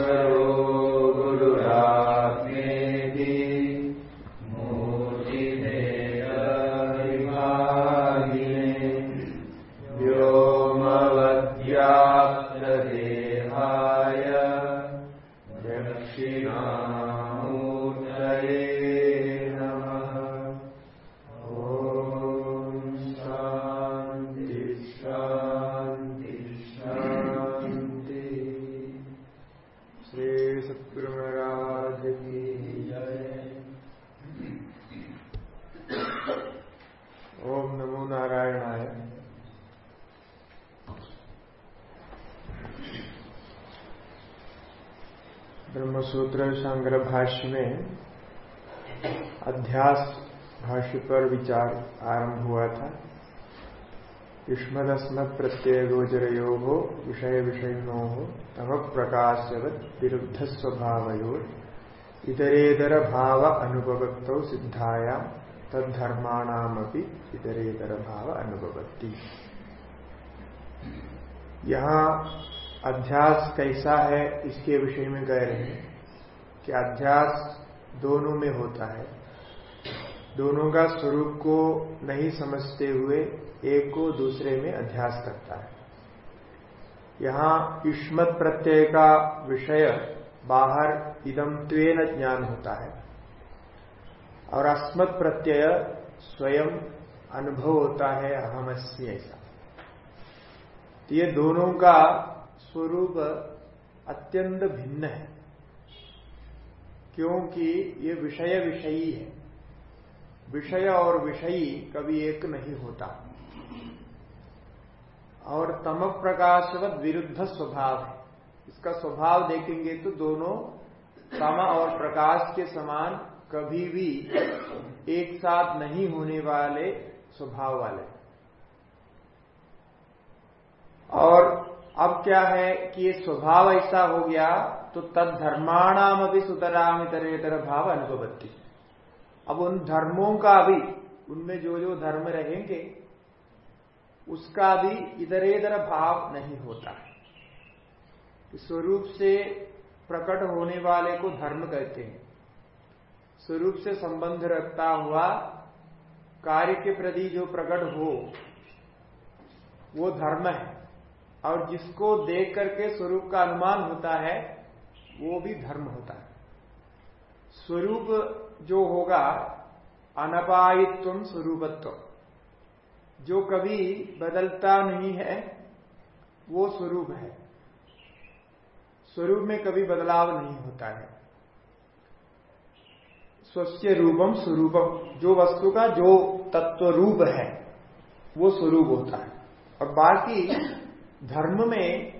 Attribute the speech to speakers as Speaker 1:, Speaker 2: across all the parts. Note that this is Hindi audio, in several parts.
Speaker 1: भाष्य युष्मदस्मत प्रत्यय गोचर विषय विषयिणो हो तम प्रकाशवत विरुद्ध इतरेतर भाव अनुपवक्त सिद्धाया तद्धर्माणामपि इतरेतर भाव अनुभवती। यहाँ अध्यास कैसा है, इसके विषय में कह रहे हैं कि अध्यास दोनों में होता है। दोनों का स्वरूप को नहीं समझते हुए एक को दूसरे में अध्यास करता है। यहाँ युष्मत प्रत्यय का विषय बाहर इदम त्वेन ज्ञान होता है और अस्मत् प्रत्यय स्वयं अनुभव होता है अहमस्मी ऐसा। तो ये दोनों का स्वरूप अत्यंत भिन्न है, क्योंकि ये विषय विषयी है। विषय और विषयी कभी एक नहीं होता। और तम प्रकाशवत विरुद्ध स्वभाव है। इसका स्वभाव देखेंगे तो दोनों तम और प्रकाश के समान कभी भी एक साथ नहीं होने वाले स्वभाव वाले। और अब क्या है कि ये स्वभाव ऐसा हो गया तो तद धर्माणाम अभी सुतराम इतर इतर भाव अनुभवती अब उन धर्मों का भी, उनमें जो जो धर्म रहेंगे उसका भी इधरेधर भाव नहीं होता। है स्वरूप से प्रकट होने वाले को धर्म कहते हैं। स्वरूप से संबंध रखता हुआ कार्य के प्रति जो प्रकट हो, वो धर्म है। और जिसको देख करके स्वरूप का अनुमान होता है, वो भी धर्म होता है। स्वरूप जो होगा, अनपायित्व स्वरूपत्व जो कभी बदलता नहीं है, वो स्वरूप है। स्वरूप में कभी बदलाव नहीं होता है। स्वस्य रूपम स्वरूपम, जो वस्तु का जो तत्व रूप है, वो स्वरूप होता है। और बाकी धर्म में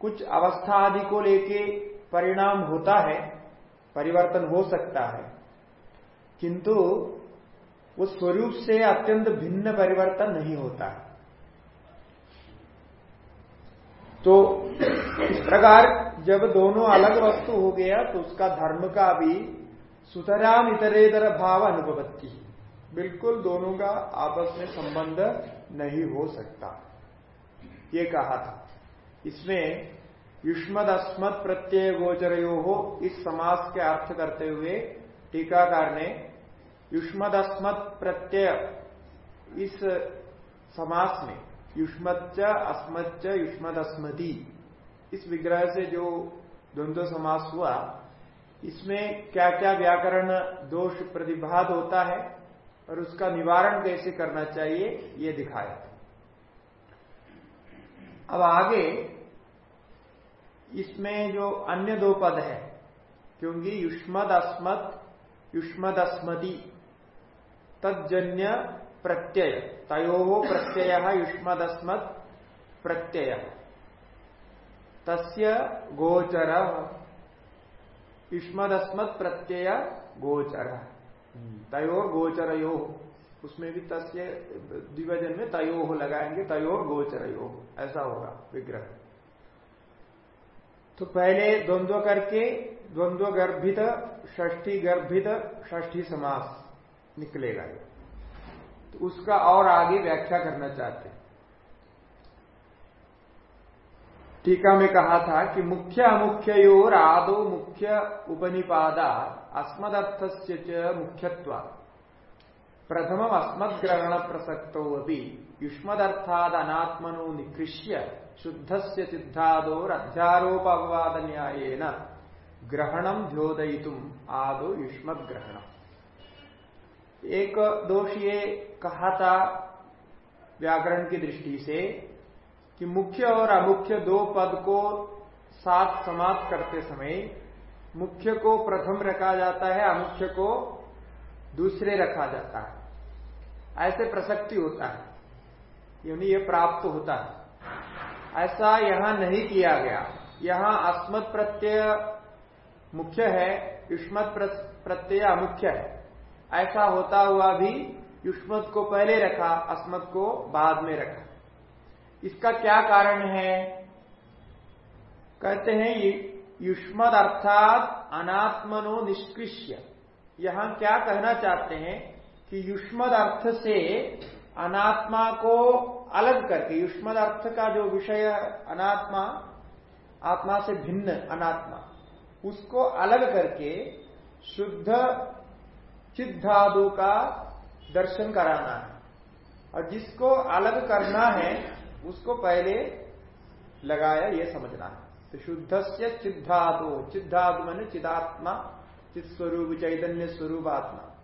Speaker 1: कुछ अवस्था आदि को लेके परिणाम होता है, परिवर्तन हो सकता है। किंतु वो स्वरूप से अत्यंत भिन्न परिवर्तन नहीं होता है। तो इस प्रकार जब दोनों अलग वस्तु हो गया तो उसका धर्म का भी सुतराम इतरेतर भाव अनुभवती बिल्कुल दोनों का आपस में संबंध नहीं हो सकता। ये कहा था। इसमें युष्मद अस्मद प्रत्यय गोचरयो हो इस समास के अर्थ करते हुए टीकाकार ने युष्मद अस्मद प्रत्यय इस समास में युष्मच्च, अस्मच्च युष्मद अस्मदी इस विग्रह से जो द्वंद्व समास हुआ, इसमें क्या क्या व्याकरण दोष प्रतिभाद होता है और उसका निवारण कैसे करना चाहिए, ये दिखाया अब आगे, इसमें जो अन्य दो पद है, क्योंकि युष्मद अस्मद युष्मद अस्मदी तजन्य प्रत्यय, तयो प्रत्यय युष्मदस्मत् प्रत्यय। तस्य गोचर, युष्मदस्मत् प्रत्यय गोचर। तयोर गोचरयो, उसमें भी तस्य द्विवजन में तयो लगाएँगे तयोर गोचरयो, ऐसा होगा विग्रह। तो पहले द्वंद्व करके, द्वंद्व गर्भित, षष्ठी गर्भित, षष्ठी समास। निकलेगा ये। तो उसका और आगे व्याख्या करना चाहते टीका में कहा था कि मुख्य अमुख्योर आदो मुख्य उपनिपादा अस्मदर्थ से मुख्यत्व। प्रथम अस्मद्रहण प्रसक्त अभी युष्मदर्थाद अनात्मनो निकृष्य शुद्ध से सिद्धादोर अध्यारोपवाद ग्रहणम ध्योदयितुम आदो युष्मद ग्रहण एक दोष ये कहा था व्याकरण की दृष्टि से कि मुख्य और अमुख्य दो पद को साथ समाप्त करते समय मुख्य को प्रथम रखा जाता है, अमुख्य को दूसरे रखा जाता है। ऐसे प्रसक्ति होता है। यानी ये प्राप्त होता है। ऐसा यहाँ नहीं किया गया। यहाँ अस्मत् प्रत्यय मुख्य है युष्मत प्रत्यय अमुख्य है। ऐसा होता हुआ भी युष्मत को पहले रखा अस्मत को बाद में रखा। इसका क्या कारण है? कहते हैं ये, युष्मद अर्थात अनात्मनो निष्कृष्य। यहाँ क्या कहना चाहते हैं कि युष्मद अर्थ से अनात्मा को अलग करके, युष्मद अर्थ का जो विषय अनात्मा, आत्मा से भिन्न अनात्मा, उसको अलग करके शुद्ध चिद्धादु का दर्शन कराना है। और जिसको अलग करना है, उसको पहले लगाया, ये समझना है। तो शुद्ध से चिद्धादु चिद्धादु मैंने चिदात्मा चित स्वरूप चैतन्य स्वरूप आत्मा।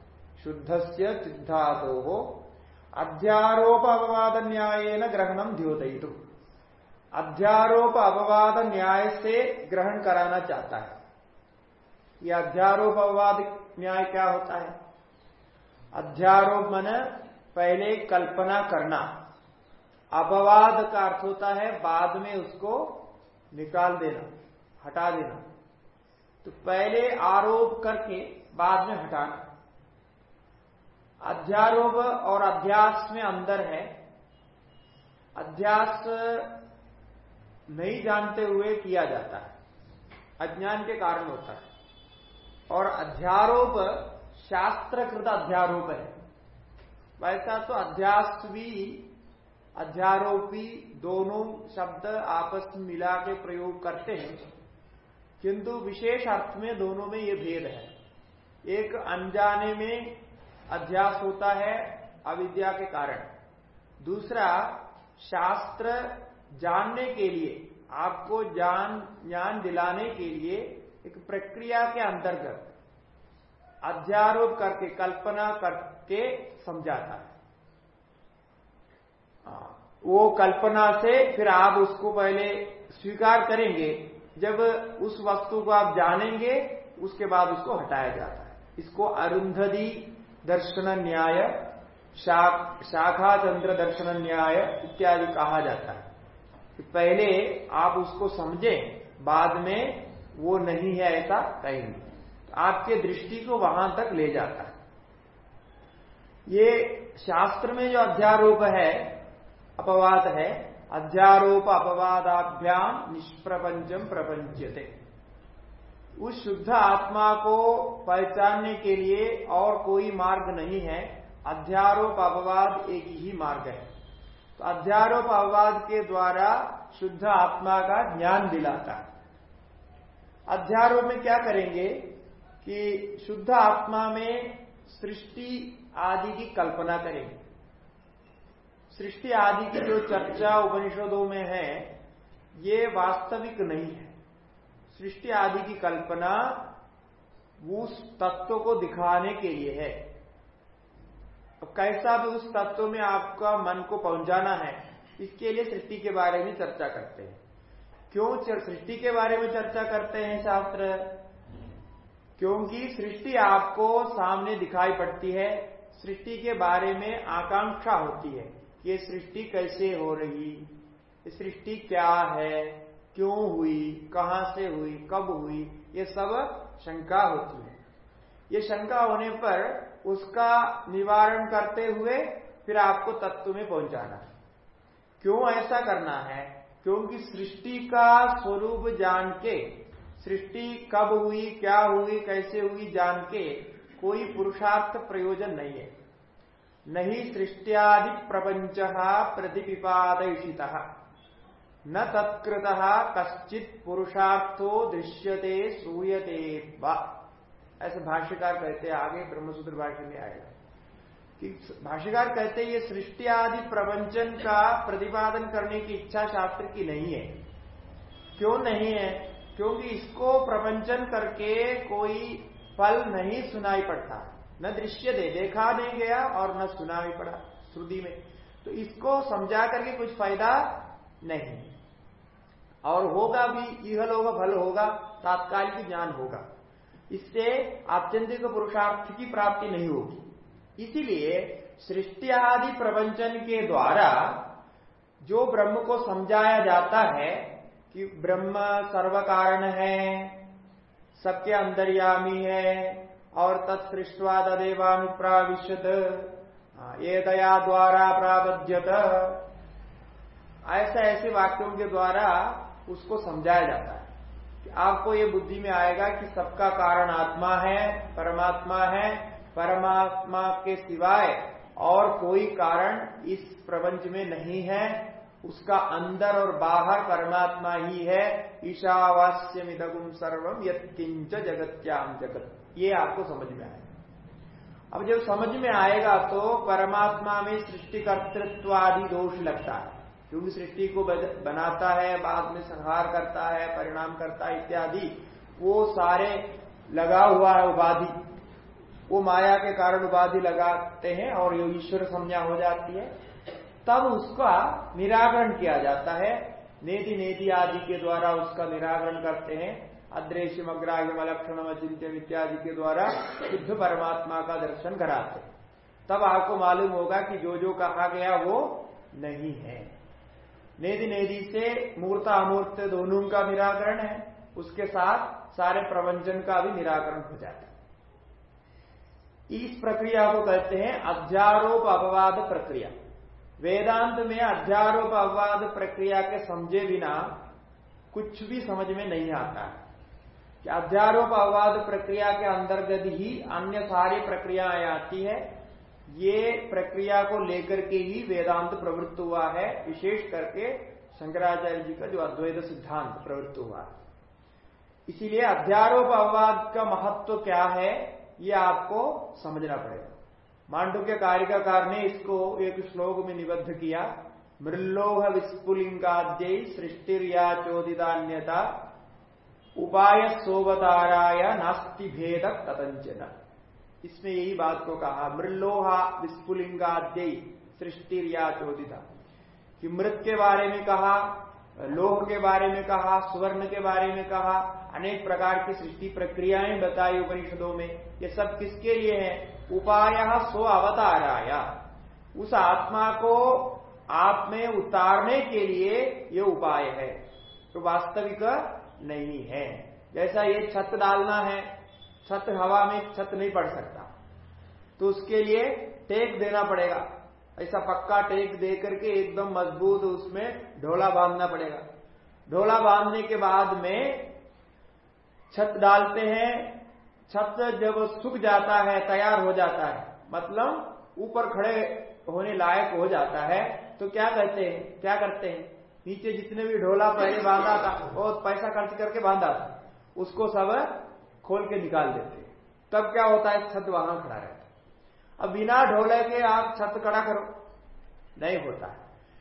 Speaker 1: शुद्ध से चिद्धादो हो, अध्यारोप अपवाद न्याय न ग्रहणम द्योतित अध्यारोप अपवाद न्याय से ग्रहण कराना चाहता है। यह अध्यारोप अपवाद न्याय क्या होता है? अध्यारोप मन पहले कल्पना करना। अपवाद का अर्थ होता है बाद में उसको निकाल देना, हटा देना। तो पहले आरोप करके बाद में हटाना। अध्यारोप और अध्यास में अंदर है। अध्यास नहीं जानते हुए किया जाता है। अज्ञान के कारण होता है। और अध्यारोप शास्त्रकृत अध्यारोप है वैसा तो अध्यास भी अध्यारोपी दोनों शब्द आपस में मिला के प्रयोग करते हैं। किंतु विशेष अर्थ में दोनों में ये भेद है। एक अनजाने में अध्यास होता है अविद्या के कारण। दूसरा, शास्त्र जानने के लिए, आपको जान ज्ञान दिलाने के लिए एक प्रक्रिया के अंतर्गत अध्यारोप करके कल्पना करके समझाता है। हाँ, वो कल्पना से फिर आप उसको पहले स्वीकार करेंगे। जब उस वस्तु को आप जानेंगे उसके बाद उसको हटाया जाता है। इसको अरुंधति दर्शन न्याय शाखा चंद्र दर्शन न्याय इत्यादि कहा जाता है। कि पहले आप उसको समझें बाद में वो नहीं है ऐसा कहेंगे। आपके दृष्टि को वहाँ तक ले जाता है। ये शास्त्र में जो अध्यारोप है, अपवाद है, अध्यारोप अपवादाभ्याम निष्प्रपंचम प्रपंचते उस शुद्ध आत्मा को पहचानने के लिए और कोई मार्ग नहीं है। अध्यारोप अपवाद एक ही मार्ग है। तो अध्यारोप अपवाद के द्वारा शुद्ध आत्मा का ज्ञान दिलाता है। अध्यारोप में क्या करेंगे? कि शुद्ध आत्मा में सृष्टि आदि की कल्पना करेंगे सृष्टि आदि की जो चर्चा उपनिषदों में है, ये वास्तविक नहीं है। सृष्टि आदि की कल्पना उस तत्व को दिखाने के लिए है। अब कैसा भी उस तत्व में आपका मन को पहुंचाना है, इसके लिए सृष्टि के बारे में चर्चा करते हैं। क्यों सृष्टि के बारे में चर्चा करते हैं शास्त्र? क्योंकि सृष्टि आपको सामने दिखाई पड़ती है, सृष्टि के बारे में आकांक्षा होती है ये सृष्टि कैसे हो रही सृष्टि क्या है, क्यों हुई, कहाँ से हुई, कब हुई, ये सब शंका होती है। ये शंका होने पर उसका निवारण करते हुए फिर आपको तत्व में पहुंचाना क्यों ऐसा करना है? क्योंकि सृष्टि का स्वरूप जान के सृष्टि कब हुई, क्या हुई, कैसे हुई, जान के कोई पुरुषार्थ प्रयोजन नहीं है। नहीं सृष्टियादि प्रपंच प्रतिपिपादित न तत्कृत कश्चित पुरुषार्थो दृश्यते, श्रूयते ऐसे भाष्यकार कहते आगे ब्रह्मसूत्र भाष्य में आएगा। कि भाष्यकार कहते ये सृष्टि आदि प्रवंचन का प्रतिपादन करने की इच्छा शास्त्र की नहीं है। क्यों नहीं है? क्योंकि इसको प्रवंचन करके कोई फल नहीं सुनाई पड़ता। न दृश्य दे, देखा नहीं गया और न सुना भी पड़ा श्रुति में। तो इसको समझा करके कुछ फ़ायदा नहीं। और होगा भी यह लोग फल होगा, तात्कालिक ज्ञान होगा। इससे आत्यंतिक पुरुषार्थ की प्राप्ति नहीं होगी। इसीलिए सृष्टि आदि प्रवंचन के द्वारा जो ब्रह्म को समझाया जाता है कि ब्रह्म सर्व कारण है, सबके अंतर्यामी है, और तत्सृष्टवा तदेवानुप्राविशत ये दया द्वारा प्राबद्यत ऐसा ऐसे वाक्यों के द्वारा उसको समझाया जाता है कि आपको ये बुद्धि में आएगा कि सबका कारण आत्मा है, परमात्मा है, परमात्मा के सिवाय और कोई कारण इस प्रपंच में नहीं है। उसका अंदर और बाहर परमात्मा ही है ईशावास्य मिदगुम सर्वम यत्किंच जगत्याम जगत। ये आपको समझ में आएगा अब जब समझ में आएगा तो परमात्मा में सृष्टिकर्तृत्व आदि दोष लगता है। क्योंकि सृष्टि को बनाता है, बाद में संहार करता है, परिणाम करता है, इत्यादि, वो सारे लगा हुआ है उपाधि। वो माया के कारण उपाधि लगाते हैं और ये ईश्वर संज्ञा हो जाती है। तब उसका निराकरण किया जाता है। नेति नेति आदि के द्वारा उसका निराकरण करते हैं। अदृश्यम अग्राह्यम, अलक्षणम अचिंत्यम इत्यादि के द्वारा शुद्ध परमात्मा का दर्शन कराते तब आपको मालूम होगा कि जो जो कहा गया वो नहीं है। नेदि नेदि से मूर्त अमूर्त दोनों का निराकरण है। उसके साथ सारे प्रवंचन का भी निराकरण हो जाता है। इस प्रक्रिया को कहते हैं अध्यारोप अपवाद प्रक्रिया। वेदांत में अध्यारोप अपवाद प्रक्रिया के समझे बिना कुछ भी समझ में नहीं आता। कि अध्यारोप अपवाद प्रक्रिया के अंतर्गत ही अन्य सारी प्रक्रियाएँ आती है, ये प्रक्रिया को लेकर के ही वेदांत प्रवृत्त हुआ है। विशेष करके शंकराचार्य जी का जो अद्वैत सिद्धांत प्रवृत्त हुआ। इसीलिए अध्यारोप अपवाद का महत्व क्या है, ये आपको समझना पड़ेगा। मांडुक्य कारिकाकार ने इसको एक श्लोक में निबद्ध किया। मृल्लोह विस्फुलिंगाद्य सृष्टिर्या चोदितान्यता उपाय सोवताराय नास्ति भेद कथंचन इसमें यही बात को कहा, मृल्लोहा विस्फुलिंगाद्य सृष्टिर्या चोदिता कि मृत के बारे में कहा, लोह के बारे में कहा, सुवर्ण के बारे में कहा, अनेक प्रकार की सृष्टि प्रक्रियाएँ बताई उपनिषदों में, ये सब किसके लिए है? उपाय स्व अवताराया उस आत्मा को आप में उतारने के लिए ये उपाय है तो वास्तविक नहीं है। जैसा ये छत डालना है, छत हवा में छत नहीं पड़ सकता। तो उसके लिए टेक देना पड़ेगा। ऐसा पक्का टेक दे करके एकदम मज़बूत उसमें ढोला बांधना पड़ेगा। ढोला बांधने के बाद में छत डालते हैं छत जब सूख जाता है, तैयार हो जाता है मतलब ऊपर खड़े होने लायक हो जाता है तो क्या कहते हैं? क्या करते हैं? नीचे जितने भी ढोला पहले बांधा था बहुत पैसा खर्च करके बांधा था, उसको सब खोल के निकाल देते हैं। तब क्या होता है? छत वहाँ खड़ा रहता है। अब बिना ढोले के आप छत खड़ा करो। नहीं होता। है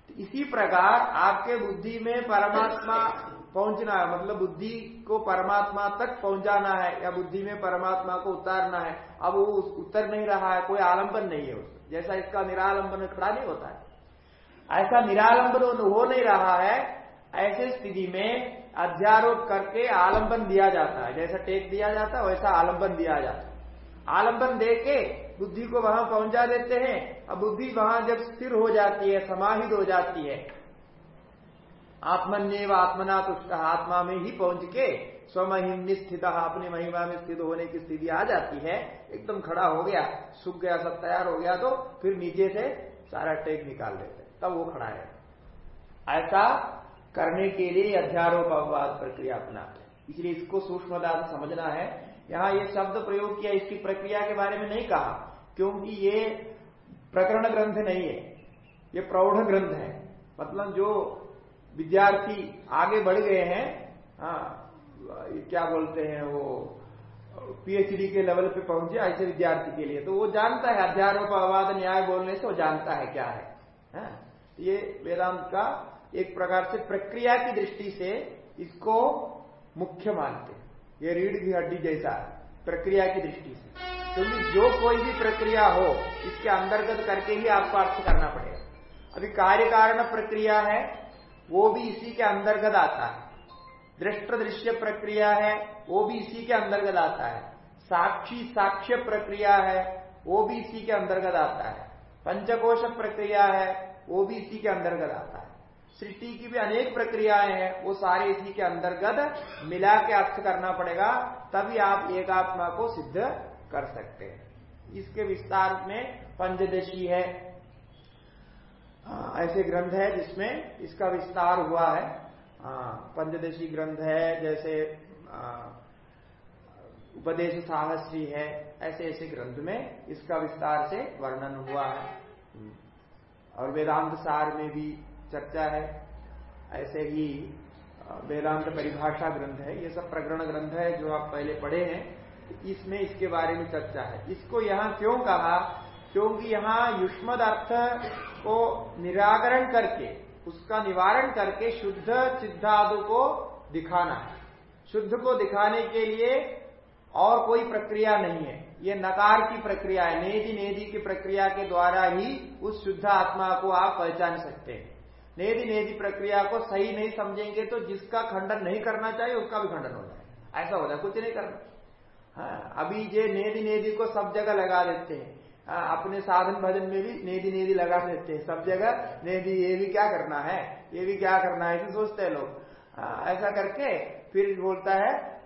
Speaker 1: तो इसी प्रकार आपके बुद्धि में परमात्मा पहुँचना है मतलब बुद्धि को परमात्मा तक पहुंचाना है, या बुद्धि में परमात्मा को उतारना है। अब वो उतर नहीं रहा है, कोई आलंबन नहीं है उसमें। जैसा इसका निरालंबन खड़ा नहीं होता है। ऐसा निरालंबन हो नहीं रहा है, ऐसे स्थिति में अध्यारोप करके आलंबन दिया जाता है। जैसा टेक दिया जाता है, वैसा आलंबन दिया जाता है। आलंबन दे के बुद्धि को वहाँ पहुँचा देते हैं अब बुद्धि वहाँ जब स्थिर हो जाती है, समाहित हो जाती है आत्मन्यव आत्मना तुष्ट। आत्मा में ही पहुँच के स्वमहिम स्थित अपनी महिमा में स्थित होने की स्थिति आ जाती है। एकदम खड़ा हो गया, सूख गया, सब तैयार हो गया तो फिर नीचे से सारा टेक निकाल देते तब वो खड़ा है। ऐसा करने के लिए अध्यारोप अपवाद प्रक्रिया अपनाते इसलिए इसको सूक्ष्मता से समझना है। यहाँ ये शब्द प्रयोग किया, इसकी प्रक्रिया के बारे में नहीं कहा, क्योंकि ये प्रकरण ग्रंथ नहीं है। ये प्रौढ़ ग्रंथ है। मतलब जो विद्यार्थी आगे बढ़ गए हैं हाँ क्या बोलते हैं वो पीएचडी के लेवल पे पहुँचे ऐसे विद्यार्थी के लिए। तो वो जानता है अध्यारोप अवाद न्याय बोलने से वो जानता है क्या है, हा? ये वेदांत का एक प्रकार से प्रक्रिया की दृष्टि से इसको मुख्य मानते ये रीढ़ की हड्डी जैसा प्रक्रिया की दृष्टि से। क्योंकि तो जो कोई भी प्रक्रिया हो, इसके अंतर्गत करके ही आपको अर्थ करना पड़ेगा। अभी कार्य कारण प्रक्रिया है वो भी इसी के अंतर्गत आता है। दृष्ट दृश्य प्रक्रिया है, वो भी इसी के अंतर्गत आता है। साक्षी साक्ष्य प्रक्रिया है, वो भी इसी के अंतर्गत आता है। पंचकोश प्रक्रिया है, वो भी इसी के अंतर्गत आता है। सृष्टि की भी अनेक प्रक्रियाएँ हैं, वो सारे इसी के अंतर्गत मिला के अर्थ करना पड़ेगा, तभी आप एक आत्मा को सिद्ध कर सकते हैं। इसके विस्तार में पंचदशी है ऐसे ग्रंथ है जिसमें इसका विस्तार हुआ है। पंचदशी ग्रंथ है, जैसे उपदेश साहसी है, ऐसे ऐसे ग्रंथ में इसका विस्तार से वर्णन हुआ है। और वेदांत सार में भी चर्चा है। ऐसे ही वेदांत परिभाषा ग्रंथ है। ये सब प्रकरण ग्रंथ है जो आप पहले पढ़े हैं। इसमें इसके बारे में चर्चा है। इसको यहाँ क्यों कहा? क्योंकि यहाँ युष्मद अर्थ को निराकरण करके उसका निवारण करके शुद्ध सिद्धादु को दिखाना है। शुद्ध को दिखाने के लिए और कोई प्रक्रिया नहीं है। ये नकार की प्रक्रिया है नेदी नेदी की प्रक्रिया के द्वारा ही उस शुद्ध आत्मा को आप पहचान सकते हैं। नेदी नेदी प्रक्रिया को सही नहीं समझेंगे तो जिसका खंडन नहीं करना चाहिए उसका भी खंडन हो जाए ऐसा हो जाए कुछ नहीं करना। हाँ, अभी ये नेदी नेदी को सब जगह लगा देते हाँ, अपने साधन भजन में भी नेदी नेदी लगा देते हैं। सब जगह नेदी, ये भी क्या करना है? ये भी क्या करना है? सोचते हैं लोग। ऐसा करके फिर बोलता है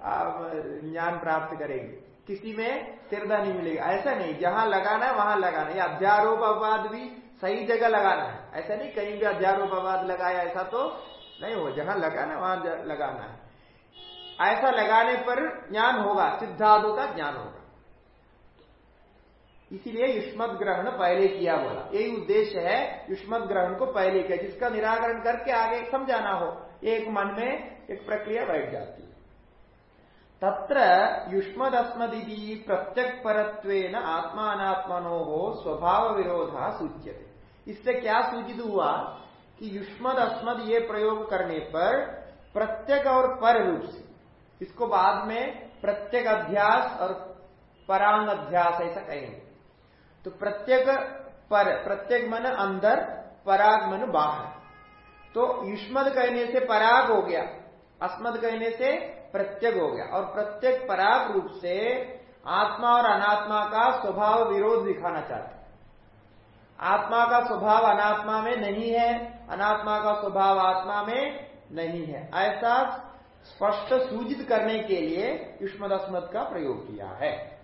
Speaker 1: ज्ञान प्राप्त करेंगे। किसी में स्थिरता नहीं मिलेगी। ऐसा नहीं, जहाँ लगाना है, वहाँ लगाना है। अध्यारोप अपवाद भी सही जगह लगाना है। ऐसा नहीं, कहीं भी अध्यारोप अपवाद लगाया, ऐसा तो नहीं हो। जहाँ लगाना वहाँ लगाना है। ऐसा लगाने पर ज्ञान होगा सिद्धादु का ज्ञान होगा। इसीलिए युष्मत ग्रहण पहले किया बोला। यही उद्देश्य है युष्मत ग्रहण को पहले किया, जिसका निराकरण करके आगे समझाना हो। एक मन में एक प्रक्रिया बैठ जाती है। तत्र युष्मदस्मदि प्रत्यक परत्व आत्मात्मनो हो स्वभाव विरोधा सूच्यते। इससे क्या सूचित हुआ कि युष्मद अस्मद ये प्रयोग करने पर प्रत्यक और पर रूप से, इसको बाद में प्रत्येक अध्यास और परांग अध्यास ऐसा कहेंगे। तो प्रत्येक पर, प्रत्येक मन अंदर पराग मन बाहर। तो युष्मद कहने से पराग हो गया, अस्मद कहने से प्रत्येक हो गया। और प्रत्येक पराग रूप से आत्मा और अनात्मा का स्वभाव विरोध दिखाना चाहते आत्मा का स्वभाव अनात्मा में नहीं है, अनात्मा का स्वभाव आत्मा में नहीं है। ऐसा स्पष्ट सूचित करने के लिए युष्मदस्मद का प्रयोग किया है।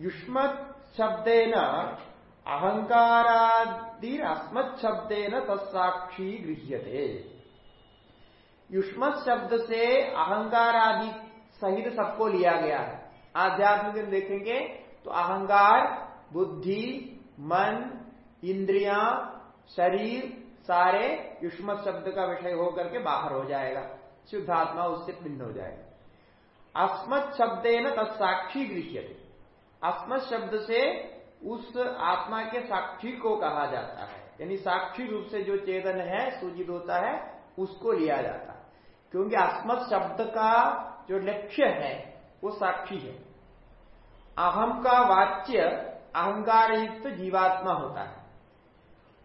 Speaker 1: युष्म शब्देन अहंकारादि अस्मत् शब्देन तत्साक्षी गृह्यते। युष्म शब्द से अहंकार आदि सहित सबको लिया गया है। आध्यात्मिक देखेंगे तो अहंकार, बुद्धि, मन, इंद्रिया, शरीर, सारे युष्म शब्द का विषय होकर के बाहर हो जाएगा। शुद्धात्मा उससे भिन्न हो जाएगा। अस्मत् शब्देन तत्साक्षी गृह्य अस्मत् शब्द से उस आत्मा के साक्षी को कहा जाता है। यानी साक्षी रूप से जो चेतन है, सूचित होता है, उसको लिया जाता है। क्योंकि अस्मत् शब्द का जो लक्ष्य है, वो साक्षी है। अहम का वाच्य अहंकार युक्त जीवात्मा होता है।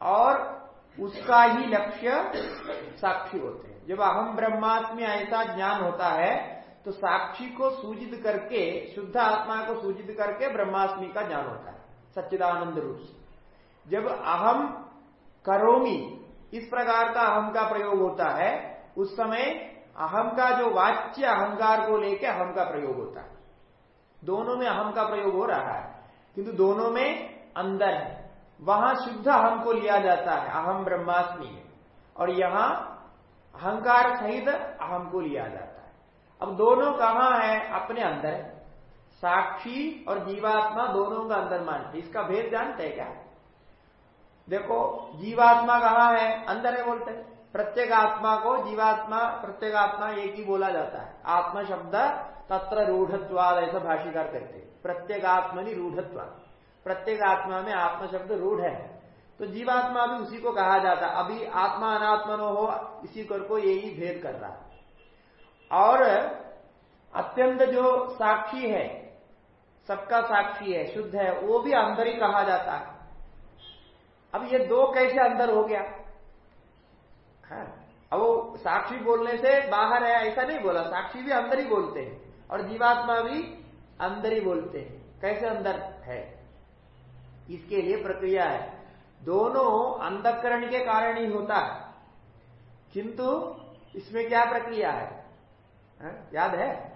Speaker 1: और उसका ही लक्ष्य साक्षी होते हैं। जब अहम ब्रह्मात्म ऐसा ज्ञान होता है तो साक्षी को सूचित करके, शुद्ध आत्मा को सूचित करके ब्रह्मास्मि का ज्ञान होता है, सच्चिदानंद रूप से। जब अहम करोमी, इस प्रकार का अहम का प्रयोग होता है, उस समय अहम का जो वाच्य अहंकार को लेकर अहम का प्रयोग होता है। दोनों में अहम का प्रयोग हो रहा है, किंतु दोनों में अंदर है। वहाँ शुद्ध अहम को लिया जाता है, अहम ब्रह्मास्मि में और यहाँ अहंकार सहित अहम को लिया जाता है। अब दोनों कहाँ है? अपने अंदर है। साक्षी और जीवात्मा दोनों का अंदर मान इसका भेद जानते हैं क्या? देखो, जीवात्मा कहाँ है? अंदर है बोलते हैं। प्रत्येक आत्मा को जीवात्मा, प्रत्येक आत्मा एक ही बोला जाता है। आत्मा शब्द तत्र रूढ़त्वाद ऐसा भाषिकार करते प्रत्येक आत्मनि रूढ़त्वाद। प्रत्येक आत्मा में आत्मा शब्द रूढ़ है। तो जीवात्मा भी उसी को कहा जाता अभी आत्मा अनात्मनो हो, इसी कर को यही भेद कर रहा है। और अत्यंत जो साक्षी है सबका साक्षी है शुद्ध है वो भी अंदर ही कहा जाता है। अब ये दो कैसे अंदर हो गया? है अब वो साक्षी बोलने से बाहर है ऐसा नहीं बोला साक्षी भी अंदर ही बोलते हैं और जीवात्मा भी अंदर ही बोलते हैं। कैसे अंदर है? इसके लिए प्रक्रिया है। दोनों अंधकरण के कारण ही होता है। किंतु इसमें क्या प्रक्रिया है, है? याद है?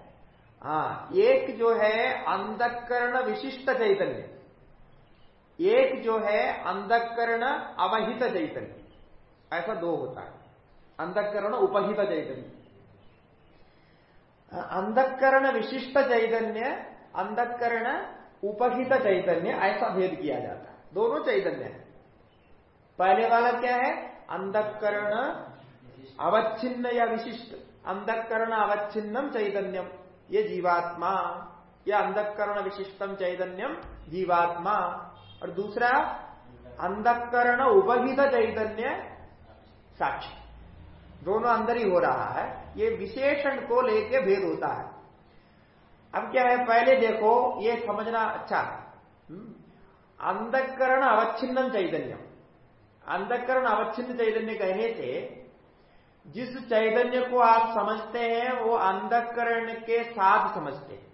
Speaker 1: हाँ एक जो है अंधकरण विशिष्ट चैतन्य। एक जो है अंधकरण अवहित चैतन्य। ऐसा दो होता है। अंधकरण उपहित चैतन्य। अंधकरण विशिष्ट चैतन्य, अंधकरण उपहित चैतन्य, ऐसा भेद किया जाता है। दोनों चैतन्य है। पहले वाला क्या है? अंधकरण अवच्छिन्न या विशिष्ट। अंधकरण अवच्छिन्नम चैतन्यम ये जीवात्मा, या अंधकरण विशिष्टम चैतन्यम जीवात्मा। और दूसरा, अंधकरण उपहित चैतन्य साक्षी। दोनों अंदर ही हो रहा है। ये विशेषण को लेके भेद होता है। अब क्या है? पहले देखो, ये समझना अच्छा है। हम्म। अंधकरण अवच्छिन्नम चैतन्यम अंधकरण अवच्छिन्न चैतन्य कहने से जिस चैतन्य को आप समझते हैं, वो अंधकरण के साथ समझते हैं।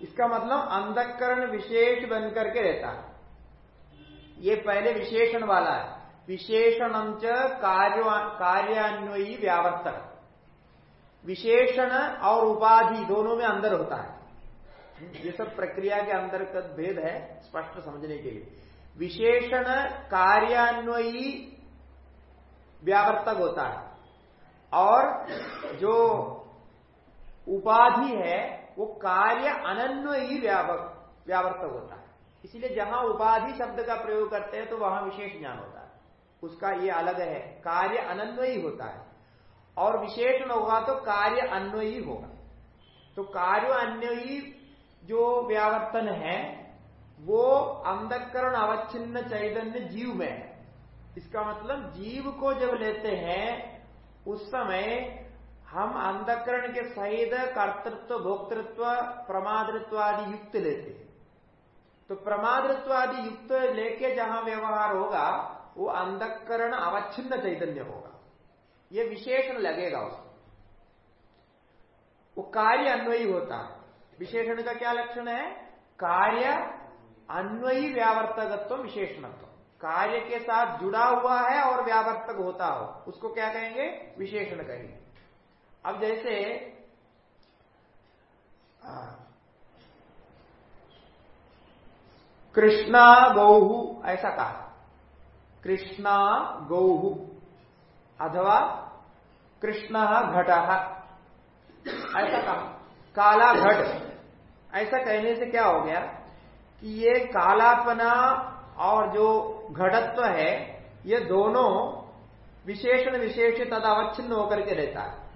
Speaker 1: इसका मतलब अंधकरण विशेष बनकर के रहता है। ये पहले विशेषण वाला है। विशेषण कार्यान्वयी व्यावर्तक विशेषण और उपाधि दोनों में अंदर होता है। ये सब प्रक्रिया के अंदर का भेद है, स्पष्ट समझने के लिए। विशेषण कार्यान्वयी व्यावर्तक होता है। और जो उपाधि है, वो कार्य अनन्वयी व्यावर्तक होता है। इसीलिए जहाँ उपाधि शब्द का प्रयोग करते हैं तो वहाँ विशेष ज्ञान होता है। उसका ये अलग है, कार्य अनन्वयी होता है। और विशेष न होगा तो कार्य अन्वयी होगा। तो कार्य अन्वयी जो व्यावर्तन है, वो अंधकरण अवच्छिन्न चैतन्य जीव में है। इसका मतलब जीव को जब लेते हैं, उस समय हम अंधकरण के सहित कर्तृत्व, भोक्तृत्व प्रमादृत्व आदि युक्त लेते हैं। तो प्रमादृत्व आदि युक्त लेके जहाँ व्यवहार होगा, वो अंधकरण अवच्छिन्न चैतन्य होगा। ये विशेषण लगेगा उसको वो कार्य अन्वयी होता है। विशेषण का क्या लक्षण है? कार्य अन्वयी व्यावर्तकत्व विशेषणत्व। कार्य के साथ जुड़ा हुआ है और व्यावर्तक होता हो। उसको क्या कहेंगे? विशेषण कहेंगे। अब जैसे कृष्णा गौहु, ऐसा कहा। कृष्णा गौहु, अथवा कृष्ण घट, ऐसा कहा। काला घट ऐसा कहने से क्या हो गया कि ये कालापना और जो घटत्व है, ये दोनों विशेषण विशेष तथा अवच्छिन्न होकर के रहता है।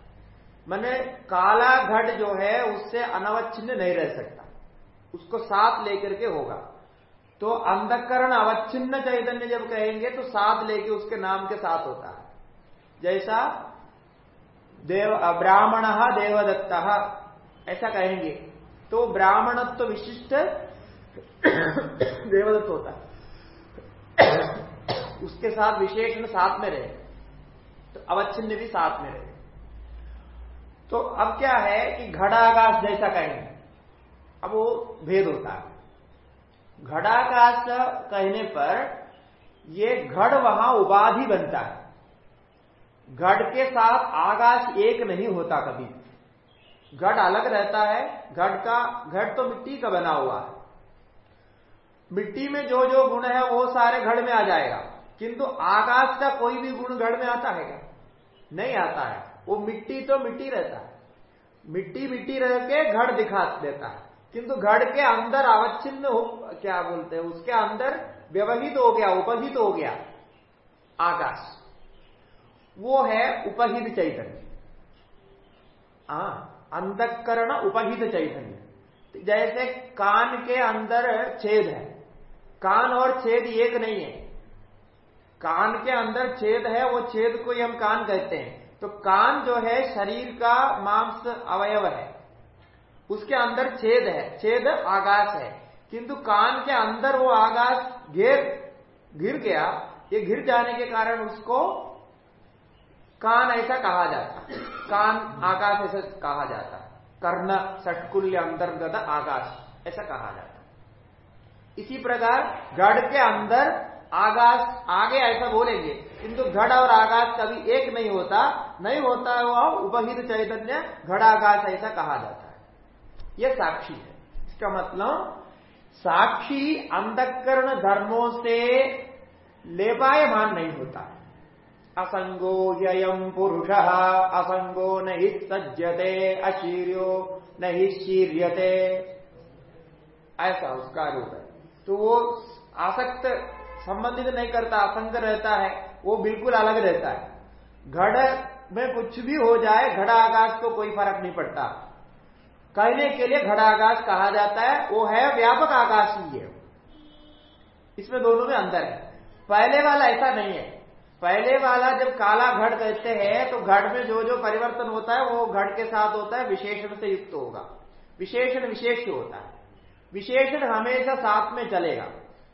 Speaker 1: मैंने काला घट जो है, उससे अनवच्छिन्न नहीं रह सकता। उसको साथ लेकर के होगा। तो अंधकरण अवच्छिन्न चैतन्य जब कहेंगे तो साथ लेके उसके नाम के साथ होता है। जैसा देव, ब्राह्मण देवदत्त, ऐसा कहेंगे। तो ब्राह्मणत्व तो विशिष्ट देवदत्त होता है। उसके साथ विशेषण साथ में रहे तो अवच्छिन्न भी साथ में रहे। तो अब क्या है कि घड़ाकाश जैसा कहेंगे, अब वो भेद होता है। घड़ाकाश कहने पर ये घड़ वहाँ उपाधि बनता है। घड़ के साथ आकाश एक नहीं होता कभी। घट अलग रहता है, घट का, घट तो मिट्टी का बना हुआ है। मिट्टी में जो जो गुण है, वो सारे घड़ में आ जाएगा। किंतु आकाश का कोई भी गुण घड़ में आता है क्या? नहीं आता है। वो मिट्टी तो मिट्टी रहता है। मिट्टी मिट्टी रह के घड़ दिखा देता है। किंतु घड़ के अंदर अवच्छिन्न हो, क्या बोलते हैं, उसके अंदर व्यवहित हो गया, उपहित हो गया आकाश। वो है उपहित चैतन्य। हाँ अंतकरण उपहित चैतन्य। जैसे कान के अंदर छेद है। कान और छेद एक नहीं है। कान के अंदर छेद है, वो छेद को ही हम कान कहते हैं। तो कान जो है, शरीर का मांस अवयव है। उसके अंदर छेद है, छेद आकाश है। किंतु कान के अंदर वो आकाश घेर, घिर गया, ये घिर जाने के कारण उसको कान ऐसा कहा जाता कान आकाश ऐसा कहा जाता कर्ण सटकुल्य अंतर्गत आकाश ऐसा कहा जाता इसी प्रकार गढ़ के अंदर आकाश आगे ऐसा बोलेंगे। किंतु घड़ और आकाश कभी एक नहीं होता। नहीं होता है वह उपहित चैतन्य घड़ आकाश ऐसा कहा जाता है। यह साक्षी है। इसका मतलब साक्षी अंधकरण धर्मों से लेपायमान नहीं होता। असंगो यम पुरुष, असंगो नहीं सज्जते, अशीर्यो न ही शीर्यते। ऐसा उसका रूप है। तो वो आसक्त संबंधित नहीं करता, असंग रहता है, वो बिल्कुल अलग रहता है। घड़ में कुछ भी हो जाए घड़ा आकाश को कोई फ़र्क नहीं पड़ता। कहने के लिए घड़ा आकाश कहा जाता है, वो है व्यापक आकाश ही है इसमें दोनों में अंदर है। पहले वाला ऐसा नहीं है। पहले वाला जब काला घड़ कहते हैं तो घड़ में जो जो परिवर्तन होता है, वो घड़ के साथ होता है, विशेषण से युक्त होगा। विशेषण विशेष होता है। विशेषण हमेशा साथ में चलेगा।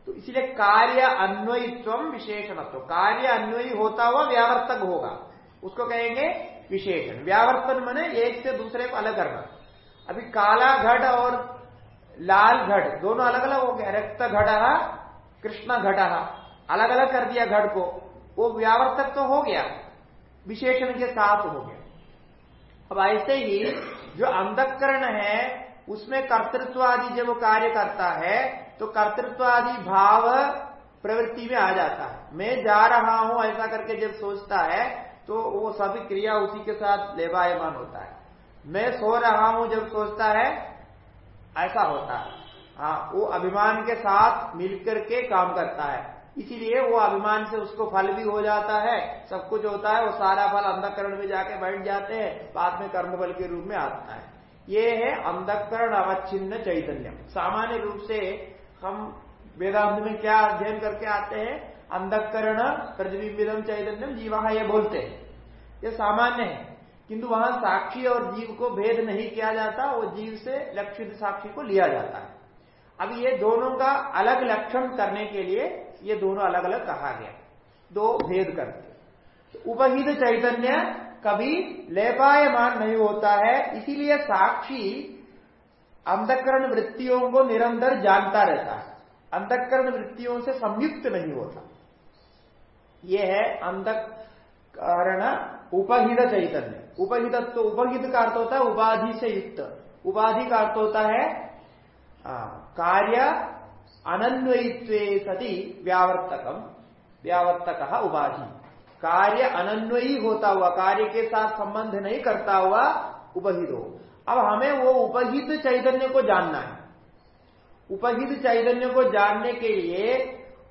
Speaker 1: तो इसलिए कार्य अन्वयित्व विशेषणत्व। कार्य अन्वयी होता हुआ व्यावर्तक होगा। उसको कहेंगे विशेषण। व्यावर्तन मने एक से दूसरे को अलग करना। अभी काला घट और लाल घट दोनों अलग अलग हो गया। रक्त घड़ा कृष्ण घटा अलग अलग कर दिया घट को। वो व्यावर्तक तो हो गया। विशेषण के साथ हो गया। अब ऐसे ही जो अंधकरण है, उसमें कर्तृत्व आदि जब कार्य करता है तो कर्तृत्व आदि भाव प्रवृत्ति में आ जाता है। मैं जा रहा हूँ ऐसा करके जब सोचता है तो वो सभी क्रिया उसी के साथ लेवायमान होता है। मैं सो रहा हूँ जब सोचता है, ऐसा होता है। हाँ वो अभिमान के साथ मिलकर के काम करता है। इसीलिए वो अभिमान से उसको फल भी हो जाता है, सब कुछ होता है, वो सारा फल अंधकरण में जाके बैठ जाते हैं, बाद में कर्म बल के रूप में आता है। ये है अंधकरण अवच्छिन्न चैतन्य सामान्य रूप से हम वेदांत में क्या अध्ययन करके आते हैं? अंधकरण प्रतिबिंबिदम चैतन्यम जीवा ये बोलते हैं। ये सामान्य है। किंतु वहाँ साक्षी और जीव को भेद नहीं किया जाता, वो जीव से लक्षित साक्षी को लिया जाता है। अब ये दोनों का अलग लक्षण करने के लिए ये दोनों अलग अलग कहा गया दो भेद करके तो उपहित चैतन्य कभी लेपायमान नहीं होता है, इसीलिए साक्षी अंधकरण वृत्तियों को निरंतर जानता रहता है। अंधकरण वृत्तियों से संयुक्त नहीं होता। यह है अंधकरण उपहित चैतन्य। उपहित तो उपहित का अर्थ होता है उपाधि से युक्त। उपाधि का अर्थ होता है कार्य अनन्वयित्व सती व्यावर्तकम। व्यावर्तक उपाधि। कार्य अनन्वयी होता हुआ, कार्य के साथ संबंध नहीं करता हुआ उपहित। हो अब हमें वो उपहित चैतन्य को जानना है। उपहित चैतन्य को जानने के लिए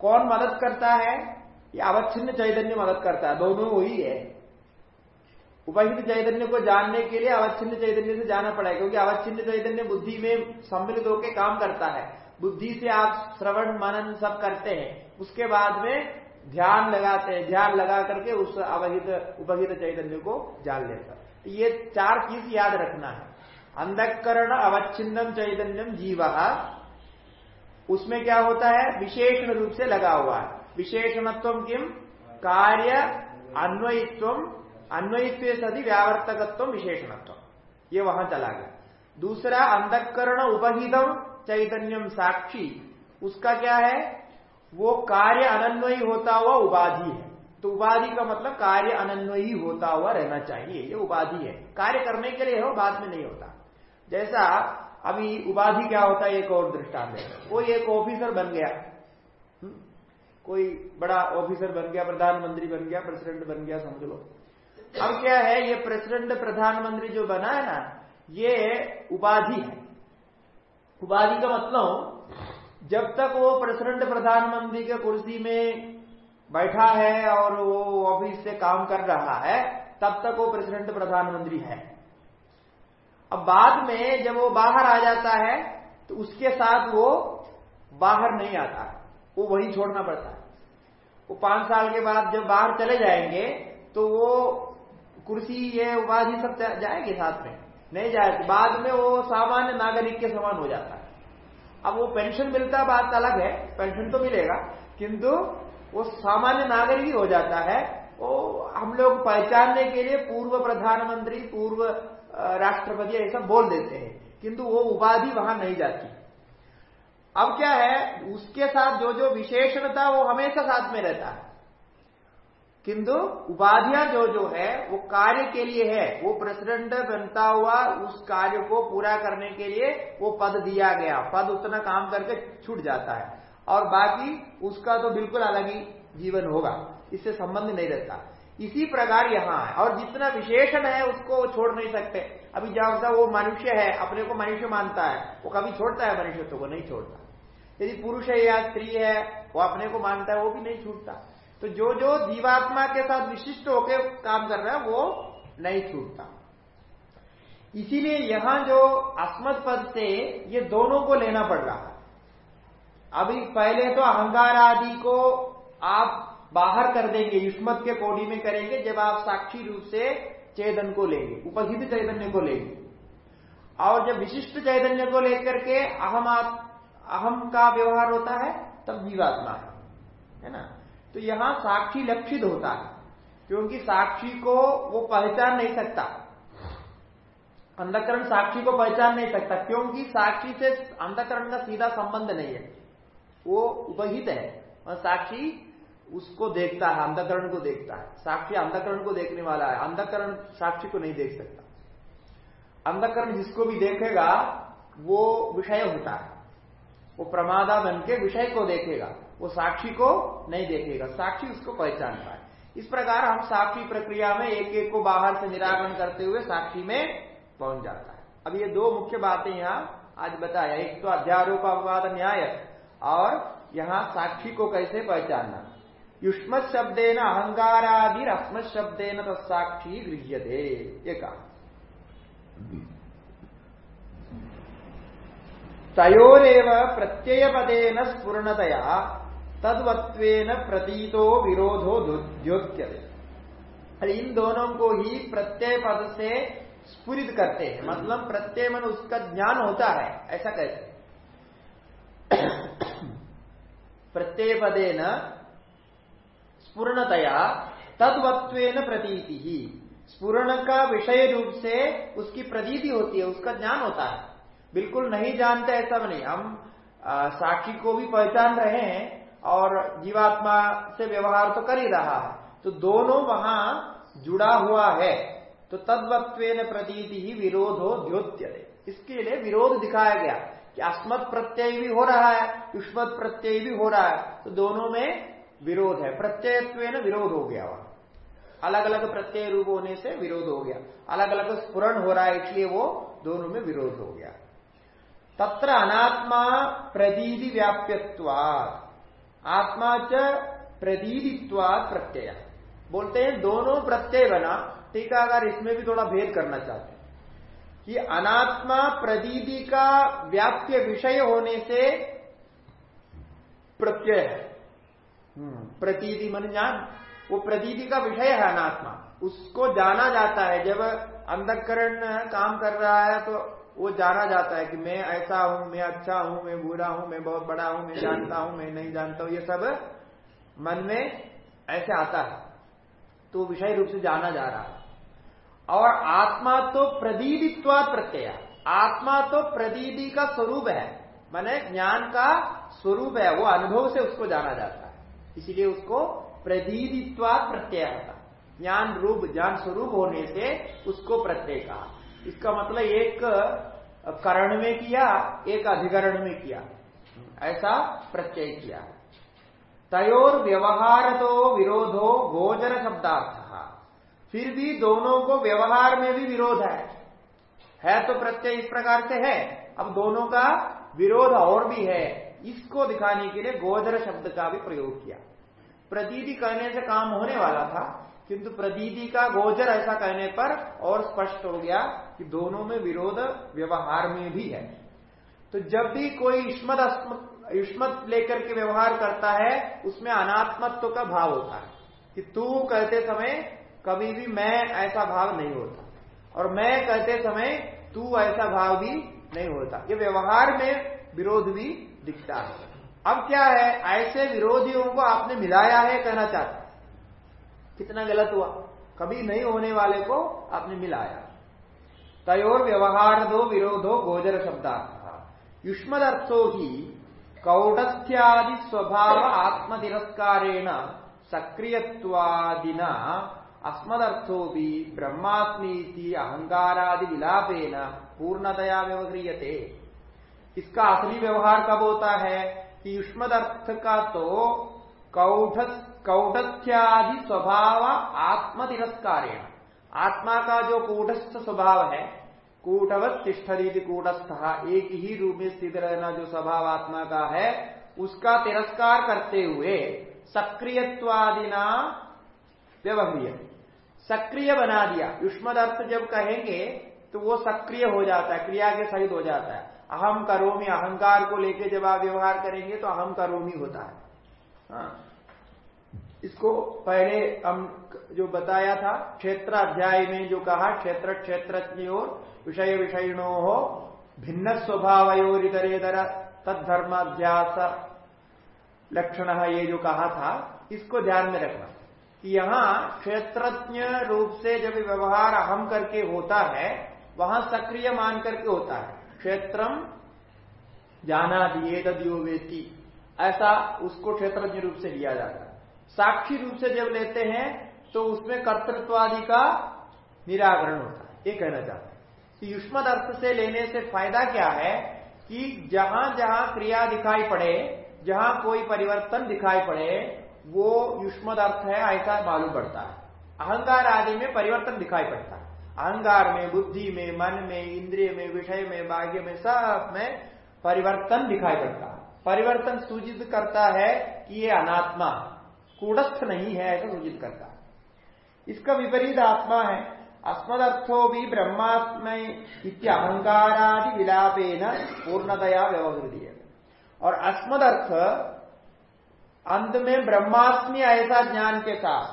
Speaker 1: कौन मदद करता है? या अवच्छिन्न चैतन्य मदद करता है? दोनों वही है। उपहित चैतन्य को जानने के लिए अवच्छिन्न चैतन्य से जाना पड़ेगा, क्योंकि अवच्छिन्न चैतन्य बुद्धि में सम्मिलित होकर काम करता है। बुद्धि से आप श्रवण, मनन सब करते हैं। उसके बाद में ध्यान लगाते हैं। ध्यान लगा करके उस अवहित, उपहित चैतन्य को जान लेता ये चार चीज़ याद रखना है। अंधकरण अवच्छिन्नम चैतन्यम जीव। उसमें क्या होता है? विशेषण रूप से लगा हुआ है। विशेषणत्व किम कार्य, अन्वयित्व अन्वयित्व सदी व्यावर्तकत्व विशेषणत्व। ये वहाँ चला गया। दूसरा, अंधकरण उपहितम चैतन्यम साक्षी। उसका क्या है? वो कार्य अनन्वयी होता हुआ उपाधि है। तो उपाधि का मतलब कार्य अनन्वयी होता हुआ रहना चाहिए। ये उपाधि है। कार्य करने के लिए हो, बाद में नहीं होता। जैसा अभी उपाधि क्या होता है, एक और दृष्टांत है। वो एक ऑफिसर बन गया। हम्म? कोई बड़ा ऑफिसर बन गया, प्रधानमंत्री बन गया प्रेसिडेंट बन गया, समझ लो। अब क्या है, ये प्रेसिडेंट प्रधानमंत्री जो बना है ना, ये उपाधि है। उपाधि का मतलब जब तक वो प्रेसिडेंट प्रधानमंत्री के कुर्सी में बैठा है और वो ऑफ़िस से काम कर रहा है, तब तक वो प्रेसिडेंट प्रधानमंत्री है। अब बाद में जब वो बाहर आ जाता है तो उसके साथ वो बाहर नहीं आता। वो वही छोड़ना पड़ता है। वो पाँच साल के बाद जब बाहर चले जाएँगे तो वो कुर्सी ये उपाधि सब जाएगी साथ में। नहीं जाए बाद में वो सामान्य नागरिक के समान हो जाता है। अब वो पेंशन मिलता बात अलग है पेंशन तो मिलेगा, किंतु वो सामान्य नागरिक ही हो जाता है। वो हम लोग पहचानने के लिए पूर्व प्रधानमंत्री, पूर्व राष्ट्रपति ऐसा बोल देते हैं, किंतु वो उपाधि वहाँ नहीं जाती। अब क्या है, उसके साथ जो जो विशेषणता वो हमेशा साथ में रहता है। किंतु उपाधियाँ जो जो है, वो कार्य के लिए है, वो प्रेसिडेंट बनता हुआ उस कार्य को पूरा करने के लिए वो पद दिया गया। पद उतना काम करके छूट जाता है। और बाकी उसका तो बिल्कुल अलग ही जीवन होगा, इससे संबंध नहीं रहता। इसी प्रकार यहाँ है। और जितना विशेषण है, उसको छोड़ नहीं सकते। अभी जब वो मनुष्य है, अपने को मनुष्य मानता है। वो कभी छोड़ता है मनुष्यत्व को, नहीं छोड़ता। यदि पुरुष है या स्त्री है, वो अपने को मानता है, वो भी नहीं छूटता। तो जो जो जीवात्मा के साथ विशिष्ट होकर काम कर रहा है, वो नहीं छूटता। इसीलिए यहाँ जो अस्मत पद से ये दोनों को लेना पड़ रहा है। अभी पहले तो अहंकार आदि को आप बाहर कर देंगे, युष्मत के कोडी में करेंगे, जब आप साक्षी रूप से चैतन्य को लेंगे उपहित चैतन्य को लेंगे। और जब विशिष्ट चैतन्य को लेकर के अहम अहम का व्यवहार होता है, तब जीवात्मा है है ना? तो यहाँ साक्षी लक्षित होता है, क्योंकि साक्षी को वो पहचान नहीं सकता। अंधकरण साक्षी को पहचान नहीं सकता, क्योंकि साक्षी से अंधकरण का सीधा संबंध नहीं है। वो उपहित है, और साक्षी उसको देखता है, अंधकरण को देखता है। साक्षी अंधकरण को देखने वाला है। अंधकरण साक्षी को नहीं देख सकता। अंधकरण जिसको भी देखेगा, वो विषय होता है। वो प्रमादा बन के विषय को देखेगा। वो साक्षी को नहीं देखेगा। साक्षी उसको पहचान पाए इस प्रकार हम साक्षी प्रक्रिया में एक एक को बाहर से निराकरण करते हुए साक्षी में पहुँच जाता है। अब ये दो मुख्य बातें यहाँ आज बताया। एक तो अध्यारोप अपवाद न्याय और यहाँ साक्षी को कैसे पहचानना। युष्म शब्देन अहंकारादि अस्मत शब्देन तत्साक्षी गृह्य ये कहा। तयोरव प्रत्यय पदेन स्पूर्णतया तद्वत्वेन प्रतीतो विरोधो द्योत्यते इन दोनों को ही प्रत्यय पद से स्फुरित करते हैं। मतलब प्रत्यय मन उसका ज्ञान होता है, ऐसा कहते प्रत्यय पदे न स्पूर्णतया तद्वत्वेन प्रतीति। ही स्पूर्ण का विषय रूप से उसकी प्रतीति होती है, उसका ज्ञान होता है। बिल्कुल नहीं जानते, ऐसा नहीं। हम साक्षी को भी पहचान रहे हैं और जीवात्मा से व्यवहार तो कर ही रहा है। तो दोनों वहाँ जुड़ा हुआ है। तो तद्वत्व प्रतीति ही विरोध द्योत्य इसके लिए विरोध दिखाया गया कि अस्मत् प्रत्यय भी हो रहा है, युष्मत प्रत्यय भी हो रहा है। तो दोनों में विरोध है। प्रत्ययत्व विरोध हो गया वहाँ। अलग अलग प्रत्यय रूप होने से विरोध हो गया। अलग अलग स्फुरन हो रहा है, इसलिए वो दोनों में विरोध हो गया। तत्र अनात्मा प्रदीदि व्याप्यवाद आत्मा च प्रदीदित्वाद प्रत्यय। बोलते हैं, दोनों प्रत्यय बना। टीका अगर इसमें भी थोड़ा भेद करना चाहते हैं। कि अनात्मा प्रदीदि का व्याप्य विषय होने से प्रत्यय है। हम्म, प्रतीदि मन जान वो प्रतीदि का विषय है अनात्मा। उसको जाना जाता है। जब अंधकरण काम कर रहा है तो वो जाना जाता है कि मैं ऐसा हूँ मैं अच्छा हूँ मैं बुरा हूँ मैं बहुत बड़ा हूँ मैं जानता हूँ मैं नहीं जानता हूँ ये सब मन में ऐसे आता है। तो विषय रूप से जाना जा रहा है। और आत्मा तो प्रदीदित्वा प्रत्यय। आत्मा तो प्रदीदी का स्वरूप है। माने ज्ञान का स्वरूप है वो अनुभव से उसको जाना जाता है। इसीलिए उसको प्रदीदित्वा प्रत्यय होता ज्ञान रूप, ज्ञान स्वरूप होने से उसको प्रत्यय कहा। इसका मतलब एक करण में किया, एक अधिकरण में किया। ऐसा प्रत्यय किया। तयोर व्यवहार तो विरोधो गोचर शब्दार्थ। फिर भी दोनों को व्यवहार में भी विरोध है। है तो प्रत्यय इस प्रकार से है। अब दोनों का विरोध और भी है। इसको दिखाने के लिए गोचर शब्द का भी प्रयोग किया। प्रतीति कहने से काम होने वाला था, किंतु प्रतीति का गोचर ऐसा कहने पर और स्पष्ट हो गया कि दोनों में विरोध व्यवहार में भी है। तो जब भी कोई युष्मत युष्मत लेकर के व्यवहार करता है, उसमें अनात्मत्व का भाव होता है, कि तू कहते समय कभी भी मैं ऐसा भाव नहीं होता, और मैं कहते समय तू ऐसा भाव भी नहीं होता। ये व्यवहार में विरोध भी दिखता है। अब क्या है? ऐसे विरोधियों को आपने मिलाया है कहना चाहता कितना गलत हुआ? कभी नहीं होने वाले को आपने मिलाया। तयोर व्यवहार दो, विरोधो गोचर शब्दार्थ। युष्मदर्थो ही कौटस्थ्यादि स्वभाव आत्म तिरस्कारेण सक्रियवादिना अस्मदर्थो भी ब्रह्मात्मी अहंकारादि विलापेन पूर्णतया व्यवह्रियते। इसका असली व्यवहार कब होता है? युष्मदर्थ का तो कौठ कौठस्थ्यादि स्वभाव आत्म तिरस्कारेण आत्मा का जो कूटस्थ स्वभाव है, कूटवत तिष्ठरीति कूटस्थ, एक ही रूप में स्थित रहना जो स्वभाव आत्मा का है, उसका तिरस्कार करते हुए सक्रियवादिना व्यवहार सक्रिय बना दिया। युष्मद जब कहेंगे तो वो सक्रिय हो जाता है, क्रिया के सहित हो जाता है। अहम करोमी, अहंकार को लेके जब आप व्यवहार करेंगे तो अहम करोमी होता है। हाँ। इसको पहले हम जो बताया था क्षेत्र अध्याय में जो कहा, क्षेत्र क्षेत्र और विषय विषयणो हो, भिन्न स्वभावयोरितरेतर तत्धर्माध्यास लक्षण ये जो कहा था, इसको ध्यान में रखना। कि यहाँ क्षेत्रज्ञ रूप से जब व्यवहार अहम करके होता है, वहाँ सक्रिय मान करके होता है। क्षेत्रम जाना दिए तदियो वेती ऐसा उसको क्षेत्रज्ञ रूप से लिया जाता है। साक्षी रूप से जब लेते हैं तो उसमें कर्तृत्वादि का निराकरण होता है। ये कहना चाहते हैं। युष्म अर्थ से लेने से फ़ायदा क्या है? कि जहाँ जहाँ क्रिया दिखाई पड़े, जहाँ कोई परिवर्तन दिखाई पड़े, वो युष्म अर्थ है, ऐसा मालूम पड़ता है। अहंकार आदि में परिवर्तन दिखाई पड़ता है। अहंकार में, बुद्धि में, मन में, इंद्रिय में, विषय में भाग्य में, सब में परिवर्तन दिखाई पड़ता है। परिवर्तन सूचित करता है कि ये अनात्मा कूटस्थ नहीं है, ऐसा सूचित करता है। इसका विपरीत आत्मा है। अस्मदर्थो भी ब्रह्मात्म अहंकारादि विलापेन पूर्णतया व्यवहृत और अस्मदर्थ अंत में ब्रह्मास्मि ऐसा ज्ञान के साथ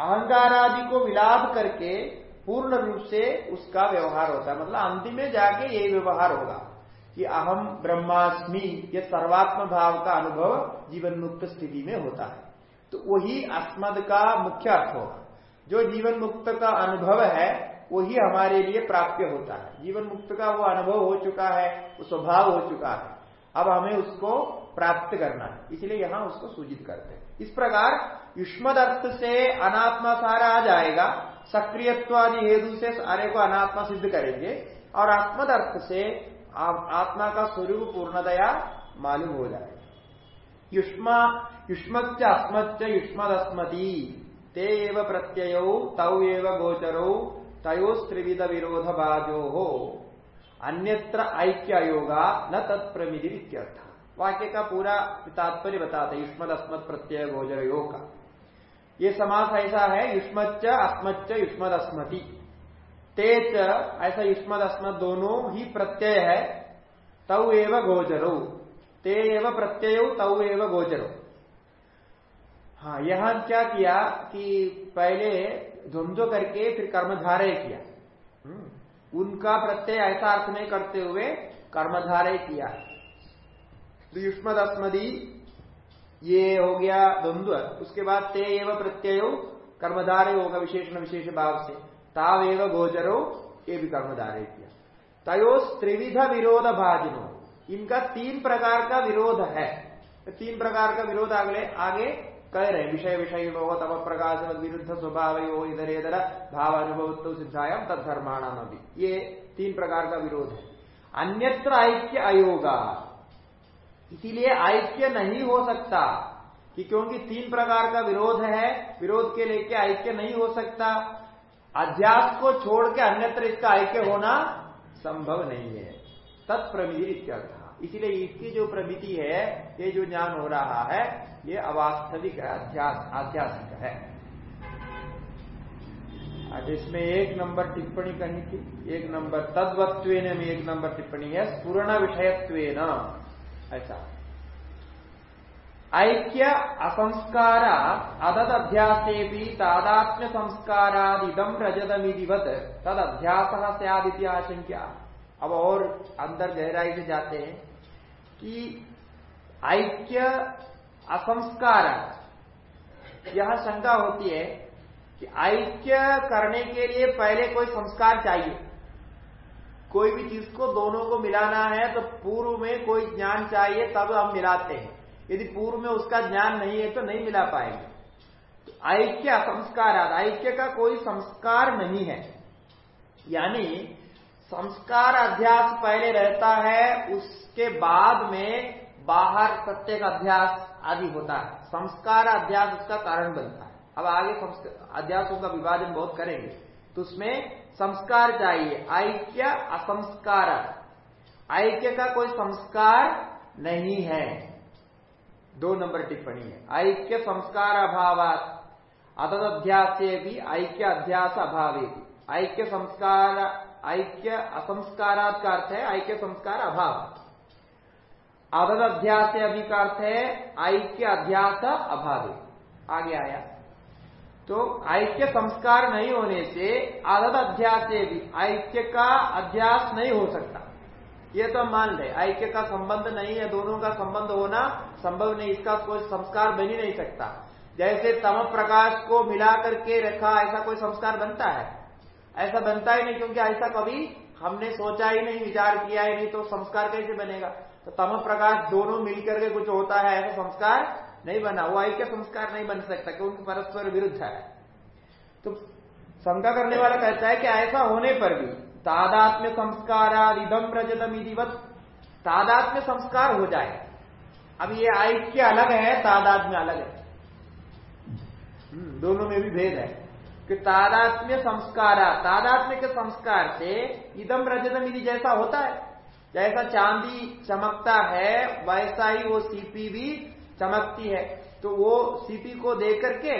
Speaker 1: अहंकारादि को विलाप करके पूर्ण रूप से उसका व्यवहार होता है। मतलब अंतिम में जाके यही व्यवहार होगा कि अहम ब्रह्मास्मि, ये सर्वात्म भाव का अनुभव जीवन मुक्त स्थिति में होता है। तो वही अस्मद का मुख्य अर्थ होगा। जो जीवन मुक्त का अनुभव है, वही हमारे लिए प्राप्य होता है। जीवन मुक्त का वो अनुभव हो चुका है, वो स्वभाव हो चुका है। अब हमें उसको प्राप्त करना है। इसलिए यहाँ उसको सूचित करते हैं। इस प्रकार युष्मद अर्थ से अनात्मा सारा आ जाएगा। सक्रियत्वादि हेतु से सारे को अनात्मा सिद्ध करेंगे और आत्मद अर्थ से आत्मा का स्वरूप पूर्णतया मालूम हो जाएगा युष्मा युष्मच्च अस्मच्च युष्मदस्मती ते एव प्रत्यय, तौ एव गोचरौ तयोस्त्रिविध विरोध बाजो। हो अन्यत्र ऐक्य योगा न तत्प्रमिधि वाक्य का पूरा तात्पर्य बताते युष्मद प्रत्यय गोचर योग का ये समास ऐसा है युष्मच्च अस्मच्च युष्मद अस्मति तेज ऐसा युष्मद अस्मत दोनों ही प्रत्यय है तव एव गोचरो। ते एव प्रत्यय तव एव गोचरो। हाँ यहाँ क्या किया कि पहले ध्वंजो करके फिर कर्मधारय किया। हम्म, उनका प्रत्यय ऐसा अर्थ नहीं करते हुए कर्मधारय किया। तो युष्मद अस्मदी ये हो गया द्वंद्व। उसके बाद ते एवं प्रत्यय कर्मधारे होगा विशेषण विशेष भाव से। ताव एव गोचरो, ये भी कर्मधारे किया। तयो त्रिविध विरोध भाजनो। इनका तीन प्रकार का विरोध है। तीन प्रकार का विरोध अगले, आगे कह रहे विषय विषय हो तप प्रकाश विरुद्ध स्वभाव हो इधर इधर, भाव अनुभव तो सिद्धायाम तत्धर्माणाम अभी ये तीन प्रकार का विरोध है। अन्यत्र ऐक्य अयोगा इसीलिए ऐक्य नहीं हो सकता कि क्योंकि तीन प्रकार का विरोध है, विरोध के लेके ऐक्य नहीं हो सकता। अध्यास को छोड़ के अन्यत्र इसका ऐक्य होना संभव नहीं है। तत्प्रमिति इत्यर्थ। इसीलिए इसकी जो प्रमिति है, ये जो ज्ञान हो रहा है, ये अवास्तविक अध्यास, आध्यात्मिक है। आज इसमें एक नंबर टिप्पणी कही थी। एक नंबर तद्वत्व एक नंबर टिप्पणी है पूर्ण विषयत्व ऐसा। ऐक्य असंस्कार अदद तादात्म्य संस्कारादिदम रजतमिदिवत। तद अध्यास सदिति आशंका अब और अंदर गहराई से जाते हैं कि ऐक्य असंस्कार, यह शंका होती है कि ऐक्य करने के लिए पहले कोई संस्कार चाहिए। कोई भी चीज़ को दोनों को मिलाना है तो पूर्व में कोई ज्ञान चाहिए, तब हम मिलाते हैं। यदि पूर्व में उसका ज्ञान नहीं है तो नहीं मिला पाएँगे। तो ऐक्य संस्कार ऐक्य का कोई संस्कार नहीं है। यानी संस्कार अध्यास पहले रहता है, उसके बाद में बाहर प्रत्येक अध्यास आदि होता है। संस्कार अध्यास उसका कारण बनता है। अब आगे अध्यासों का विभाजन बहुत करेंगे। तो उसमें संस्कार चाहिए ऐक्य, असंस्कार। ऐक्य का कोई संस्कार नहीं है। दो नंबर टिप्पणी है। ऐक्य संस्कार अभाव अतदध्यास भी ऐक्य अध्यास अभाव ऐक्य संस्कार, ऐक्य असंस्कारात अर्थ है ऐक्य संस्कार अभाव। अदद अध्यास अभी का अर्थ है ऐक्य अध्यास अभाव। आगे आया। तो ऐक्य संस्कार नहीं होने से आदत अध्यास भी ऐक्य का अध्यास नहीं हो सकता। ये तो हम मान ले, ऐक्य का संबंध नहीं है, दोनों का संबंध होना संभव नहीं, इसका कोई संस्कार बन ही नहीं सकता। जैसे तम प्रकाश को मिला करके रखा, ऐसा कोई संस्कार बनता है? ऐसा बनता ही नहीं, क्योंकि ऐसा कभी हमने सोचा ही नहीं, विचार किया ही नहीं तो संस्कार कैसे बनेगा? तो तम प्रकाश दोनों मिलकर के कुछ होता है, ऐसा संस्कार नहीं बना वो ऐक्य संस्कार नहीं बन सकता क्योंकि परस्पर विरुद्ध है। तो शंका करने वाला कहता है कि ऐसा होने पर भी तादात्म्य संस्कार इदम प्रजतम इधिवत तादात्म्य संस्कार हो जाए। अब ये ऐक्य अलग है तादात्म्य अलग है। हम्म, दोनों में भी भेद है। कि तादात्म्य संस्कार तादात्म्य के संस्कार से इदम रजतम इधि जैसा होता है जैसा चांदी चमकता है वैसा ही वो सीपी भी चमकती है। तो वो सीपी को देख करके,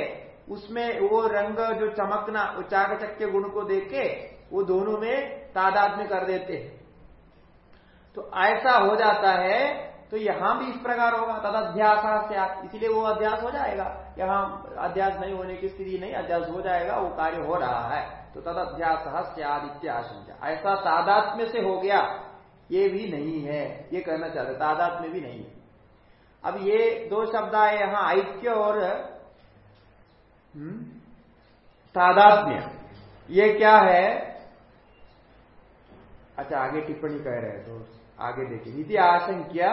Speaker 1: उसमें वो रंग जो चमकना, वो चाकचक के गुण को देख के, वो दोनों में तादाद में कर देते हैं। तो ऐसा हो जाता है तो यहाँ भी इस प्रकार होगा तद अध्यास से इसीलिए वो अध्यास हो जाएगा। यहाँ अध्यास नहीं होने की स्थिति नहीं, अध्यास हो जाएगा, वो कार्य हो रहा है। तो तद अध्यास आदित्य आशंका ऐसा तादात्म्य से हो गया, ये भी नहीं है, ये कहना चाहते तादात्म्य भी नहीं है। अब ये दो शब्द आए यहाँ ऐक्य और हम्म, तादात्म्य। ये क्या है? अच्छा आगे टिप्पणी कह रहे हैं तो आगे देखिए यदि आशंक्य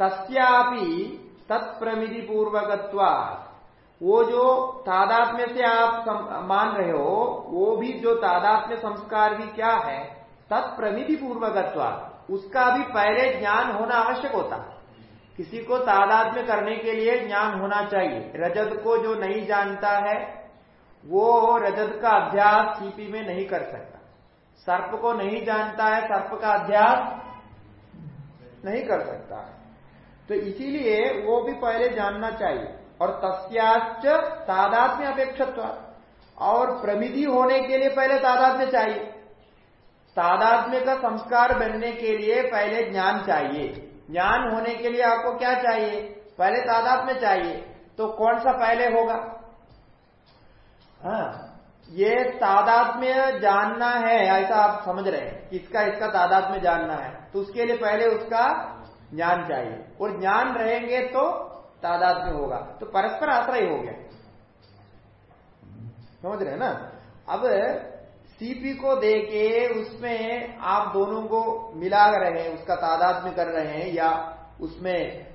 Speaker 1: तस्यापि तत्प्रमिति पूर्वकत्वा वो जो तादात्म्य से आप मान रहे हो वो भी जो तादात्म्य संस्कार भी क्या है? तत्प्रमिति पूर्वकत्वा उसका भी पहले ज्ञान होना आवश्यक होता है। किसी को तादाद में करने के लिए ज्ञान होना चाहिए। रजत को जो नहीं जानता है, वो रजत का अभ्यास सीपी में नहीं कर सकता। सर्प को नहीं जानता है, सर्प का अभ्यास नहीं कर सकता तो इसीलिए वो भी पहले जानना चाहिए। और तस्याच तादाद में अपेक्षत्व और प्रमिधि होने के लिए पहले तादाद में चाहिए। तादात्म्य का संस्कार बनने के लिए पहले ज्ञान चाहिए। ज्ञान होने के लिए आपको क्या चाहिए? पहले तादाद में चाहिए। तो कौन सा पहले होगा? हाँ ये तादात्म्य जानना है, ऐसा आप समझ रहे हैं। किसका, इसका तादात्म्य जानना है। तो उसके लिए पहले उसका ज्ञान चाहिए। और ज्ञान रहेंगे तो तादाद में होगा। तो परस्पर आश्रय हो गया। समझ रहे हैं ना? अब सीपी को देके उसमें आप दोनों को मिला रहे हैं, उसका तादाद में कर रहे हैं या उसमें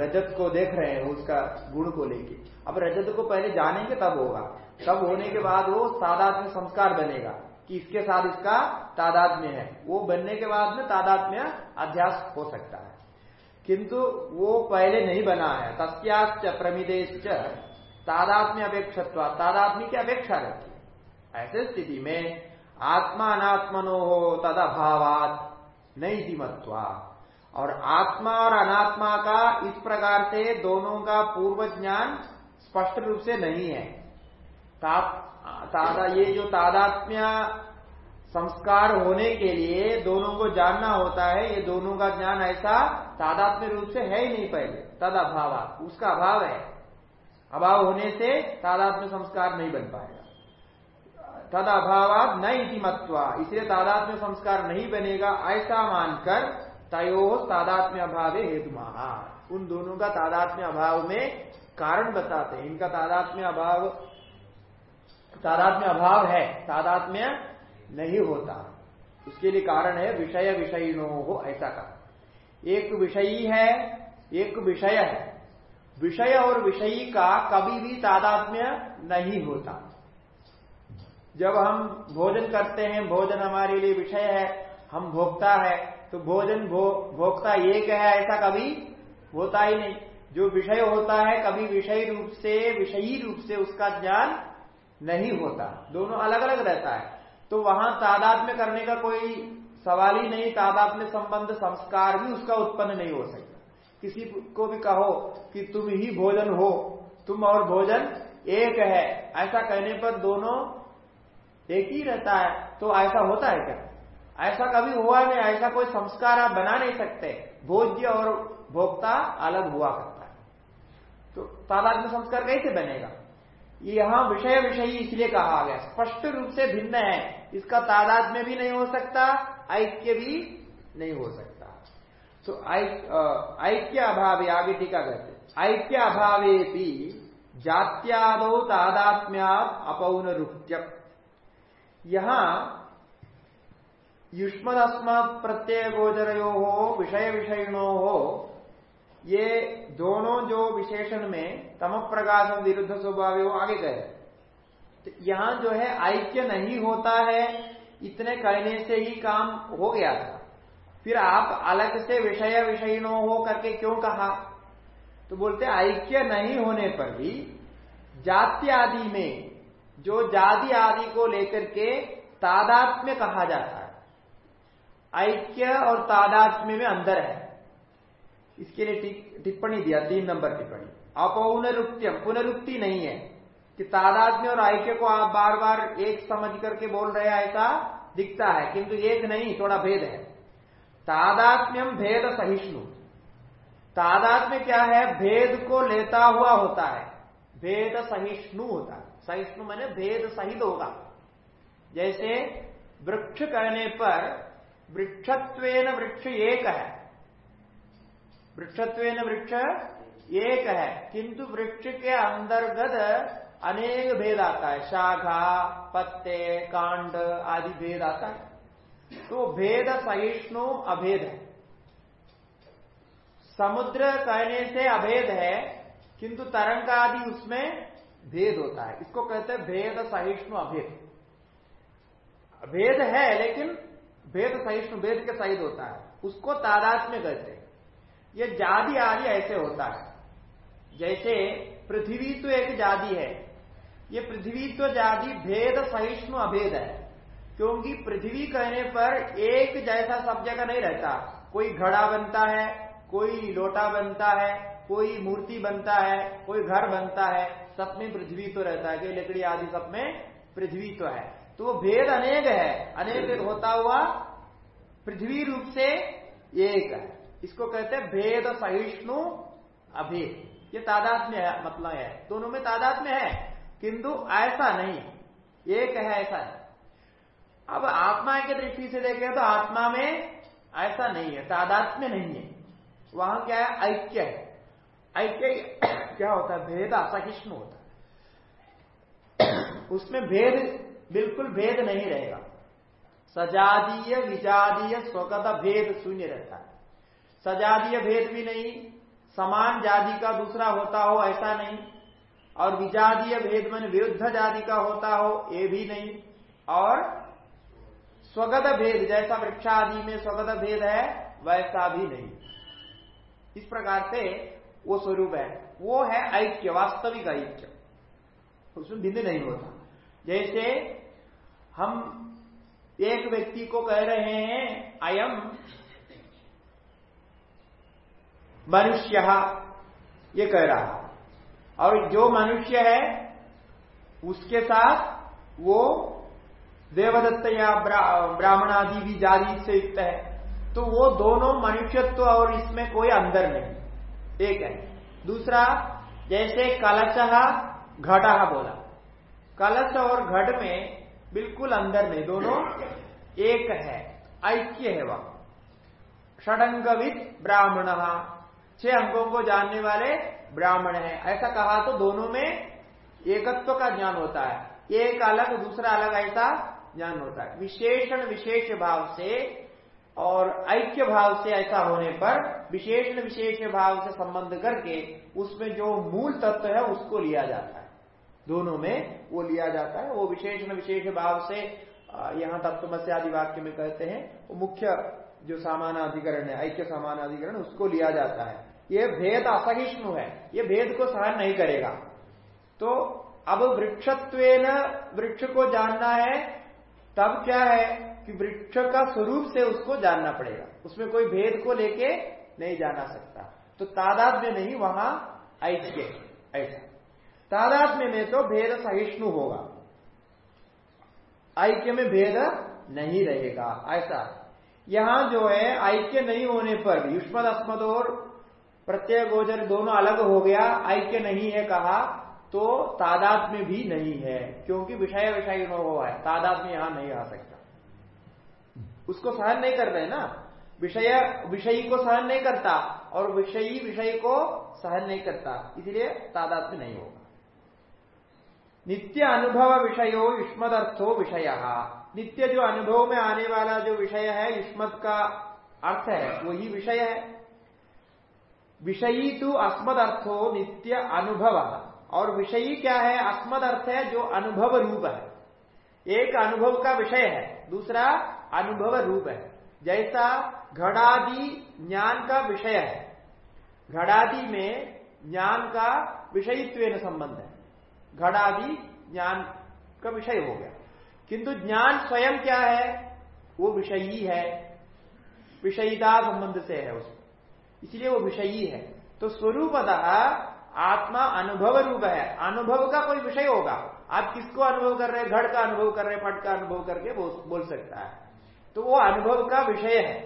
Speaker 1: रजत को देख रहे हैं उसका गुण को लेके। अब रजत को पहले जानेंगे तब होगा। तब होने के बाद वो तादाद में संस्कार बनेगा कि इसके साथ इसका तादाद में है। वो बनने के बाद में तादाद में अध्यास हो सकता है। किंतु वो पहले नहीं बना है। तस्याच प्रमिदेश तादात्म्य अपेक्षत्व। तादात्म्य की अपेक्षा रहती ऐसे स्थिति में आत्मा अनात्मनो हो तद अभावात नहीं धीमत्वा और आत्मा और अनात्मा का इस प्रकार से दोनों का पूर्व ज्ञान स्पष्ट रूप से नहीं है। तादा, ये जो तादात्म्य संस्कार होने के लिए दोनों को जानना होता है, ये दोनों का ज्ञान ऐसा तादात्म्य रूप से है ही नहीं पहले तद अभाव उसका अभाव है। अभाव होने से तादात्म्य संस्कार नहीं बन पाएगा। तद अभाव न इतिमत्वा इसलिए तादात्म्य संस्कार नहीं बनेगा, ऐसा मानकर तयो तादात्म्य अभाव हेतु महा उन दोनों का तादात्म्य अभाव में कारण बताते हैं। इनका तादात्म्य अभाव तादात्म्य अभाव है, तादात्म्य नहीं होता। उसके लिए कारण है विषय विषयिनो हो ऐसा का एक विषयी है, एक विषय है। विषय और विषयी का कभी भी तादात्म्य नहीं होता। जब हम भोजन करते हैं भोजन हमारे लिए विषय है हम भोगता है तो भोजन भो, भोक्ता एक है? ऐसा कभी होता ही नहीं। जो विषय होता है कभी विषय रूप से विषयी रूप से उसका ज्ञान नहीं होता। दोनों अलग अलग रहता है। तो वहाँ तादाद में करने का कोई सवाल ही नहीं तादाद में संबंध संस्कार भी उसका उत्पन्न नहीं हो सकता। किसी को भी कहो कि तुम ही भोजन हो तुम और भोजन एक है। ऐसा कहने पर दोनों एक ही रहता है तो ऐसा होता है क्या? ऐसा कभी हुआ नहीं, ऐसा कोई संस्कार आप बना नहीं सकते। भोज्य और भोक्ता अलग हुआ करता है। तो तादाद में संस्कार कैसे बनेगा? यहाँ विषय विषय इसलिए कहा गया स्पष्ट रूप से भिन्न है। इसका तादाद में भी नहीं हो सकता, ऐक्य भी नहीं हो सकता। तो ऐक्य अभाव, आगे टीका करते ऐक्य अभावे भी जात्यादो तादात्म्या अपौन रुक्त्य यहाँ युष्मदस्मत् प्रत्यय गोचरो हो विषय विषयणो हो ये दोनों जो विशेषण में तम प्रकाश विरुद्ध स्वभाव वो आगे गए। तो यहाँ जो है, ऐक्य नहीं होता है, इतने कहने से ही काम हो गया था। फिर आप अलग से विषय विषयनो हो करके क्यों कहा? तो बोलते, ऐक्य नहीं होने पर भी जाति आदि में जो जाति आदि को लेकर के तादात्म्य कहा जाता है। ऐक्य और तादात्म्य में अंदर है। इसके लिए टिप्पणी दिया, तीन नंबर टिप्पणी। अपौनरुक्त्यम, पुनरुक्ति नहीं है कि तादात्म्य और ऐक्य को आप बार बार एक समझ करके बोल रहे हैं, ऐसा दिखता है, किंतु एक नहीं, थोड़ा भेद है। तादात्म्यम भेद सहिष्णु। तादात्म्य क्या है? भेद को लेता हुआ होता है। भेद सहिष्णु होता है। सहिष्णु मैंने भेद सहित होगा। जैसे वृक्ष कहने पर वृक्षत्वेन वृक्ष एक है। वृक्षत्वेन वृक्ष एक है, किंतु वृक्ष के अंतर्गत अनेक भेद आता है। शाखा, पत्ते, कांड आदि भेद आता है। तो भेद सहिष्णु अभेद है। समुद्र कहने से अभेद है, किंतु तरंग आदि उसमें भेद होता है। इसको कहते हैं भेद सहिष्णु अभेद। भेद है, लेकिन भेद सहिष्णु, भेद के सहित होता है। उसको तादात में कहते हैं। ये जाति आदि ऐसे होता है। जैसे पृथ्वी तो एक जाति है। ये पृथ्वी तो जाति भेद सहिष्णु अभेद है। क्योंकि पृथ्वी कहने पर एक जैसा सब जगह नहीं रहता। कोई घड़ा बनता है, कोई लोटा बनता है, कोई मूर्ति बनता है, कोई घर बनता है। सब में पृथ्वी तो रहता है, कि लकड़ी आदि सब में पृथ्वी तो है। तो वो भेद अनेक है। अनेक होता हुआ पृथ्वी रूप से एक है। इसको कहते हैं भेद सहिष्णु अभेद ये तादाद में है मतलब है। दोनों में तादाद में है, किंतु ऐसा नहीं। एक है, ऐसा है। अब आत्मा की दृष्टि से देखें तो आत्मा में ऐसा नहीं है तादाद में नहीं है। वहाँ क्या है? ऐक्य है। ऐक्य क्या होता है? भेद असहिष्णु होता है? उसमें भेद बिल्कुल भेद नहीं रहेगा। सजातीय विजातीय स्वगत भेद शून्य रहता है। सजातीय भेद भी नहीं, समान जाति का दूसरा होता हो ऐसा नहीं, और विजातीय भेद मन विरुद्ध जाति का होता हो ये भी नहीं, और स्वगत भेद जैसा वृक्षादि में स्वगत भेद है, वैसा भी नहीं। इस प्रकार से वो स्वरूप है। वो है ऐक्य, वास्तविक ऐक्य। उसमें भिन्न नहीं होता। जैसे हम एक व्यक्ति को कह रहे हैं, अयम मनुष्य, ये कह रहा और जो मनुष्य है, उसके साथ वो देवदत्त या ब्राह्मणादि भी जारी से युक्त है। तो वो दोनों मनुष्यत्व और इसमें कोई अंदर नहीं। एक है। दूसरा, जैसे कलश घटा बोला। कलश और घट में बिल्कुल अंदर नहीं, दोनों एक है, ऐक्य है वह। षडंगविद ब्राह्मण, छह अंगों को जानने वाले ब्राह्मण है। ऐसा कहा तो दोनों में एकत्व का ज्ञान होता है। एक अलग, दूसरा अलग, ऐसा ज्ञान होता है। विशेषण, विशेष भाव से और ऐक्य भाव से ऐसा होने पर विशेषण विशेष भाव से संबंध करके उसमें जो मूल तत्व है उसको लिया जाता है। दोनों में वो लिया जाता है। वो विशेषण विशेष भाव से यहाँ तत्वमस्य आदि वाक्य में कहते हैं, वो मुख्य जो सामान अधिकरण है, ऐक्य सामान अधिकरण उसको लिया जाता है। ये भेद असहिष्णु है। ये भेद को सहन नहीं करेगा। तो अब वृक्षत्व वृक्ष को जानना है, तब क्या है? कि वृक्ष का स्वरूप से उसको जानना पड़ेगा। उसमें कोई भेद को लेके नहीं जाना सकता। तो तादाद में नहीं वहाँ ऐक्य, ऐसा। तादात्म्य में तो भेद सहिष्णु होगा। ऐक्य में भेद नहीं रहेगा, ऐसा। यहाँ जो है, ऐक्य नहीं होने पर युष्मद, अस्मद और प्रत्यय, गोचर दोनों अलग हो गया, ऐक्य नहीं है कहा तो तादाद में भी नहीं है, क्योंकि विषय विषय हुआ है। तादाद में यहाँ नहीं आ सकता। उसको सहन नहीं कर रहे ना। विषय, विषयी को सहन नहीं करता और विषयी, विषय को सहन नहीं करता। इसलिए तादाद में नहीं होगा। नित्य अनुभव विषयो युष्मदर्थो विषय। नित्य जो अनुभव में आने वाला जो विषय है युष्मत का अर्थ है, वही विषय है। विषयी तो अस्मद अर्थो नित्य अनुभव। और विषयी क्या है? अस्मद अर्थ है जो अनुभव रूप है। एक अनुभव का विषय है, दूसरा अनुभव रूप है। जैसा घड़ादि ज्ञान का विषय है। घड़ादि में ज्ञान का विषयित्व संबंध है। घड़ादि ज्ञान का विषय हो गया। किंतु ज्ञान स्वयं क्या है? वो विषयी है। विषयिता संबंध से है उसमें इसलिए वो विषयी है। तो स्वरूपतः आत्मा अनुभव रूप है। अनुभव का कोई विषय होगा। आप किसको अनुभव कर रहे हैं? घड़ का अनुभव कर रहे हैं पट का अनुभव करके बोल सकता है। तो वो अनुभव का विषय है।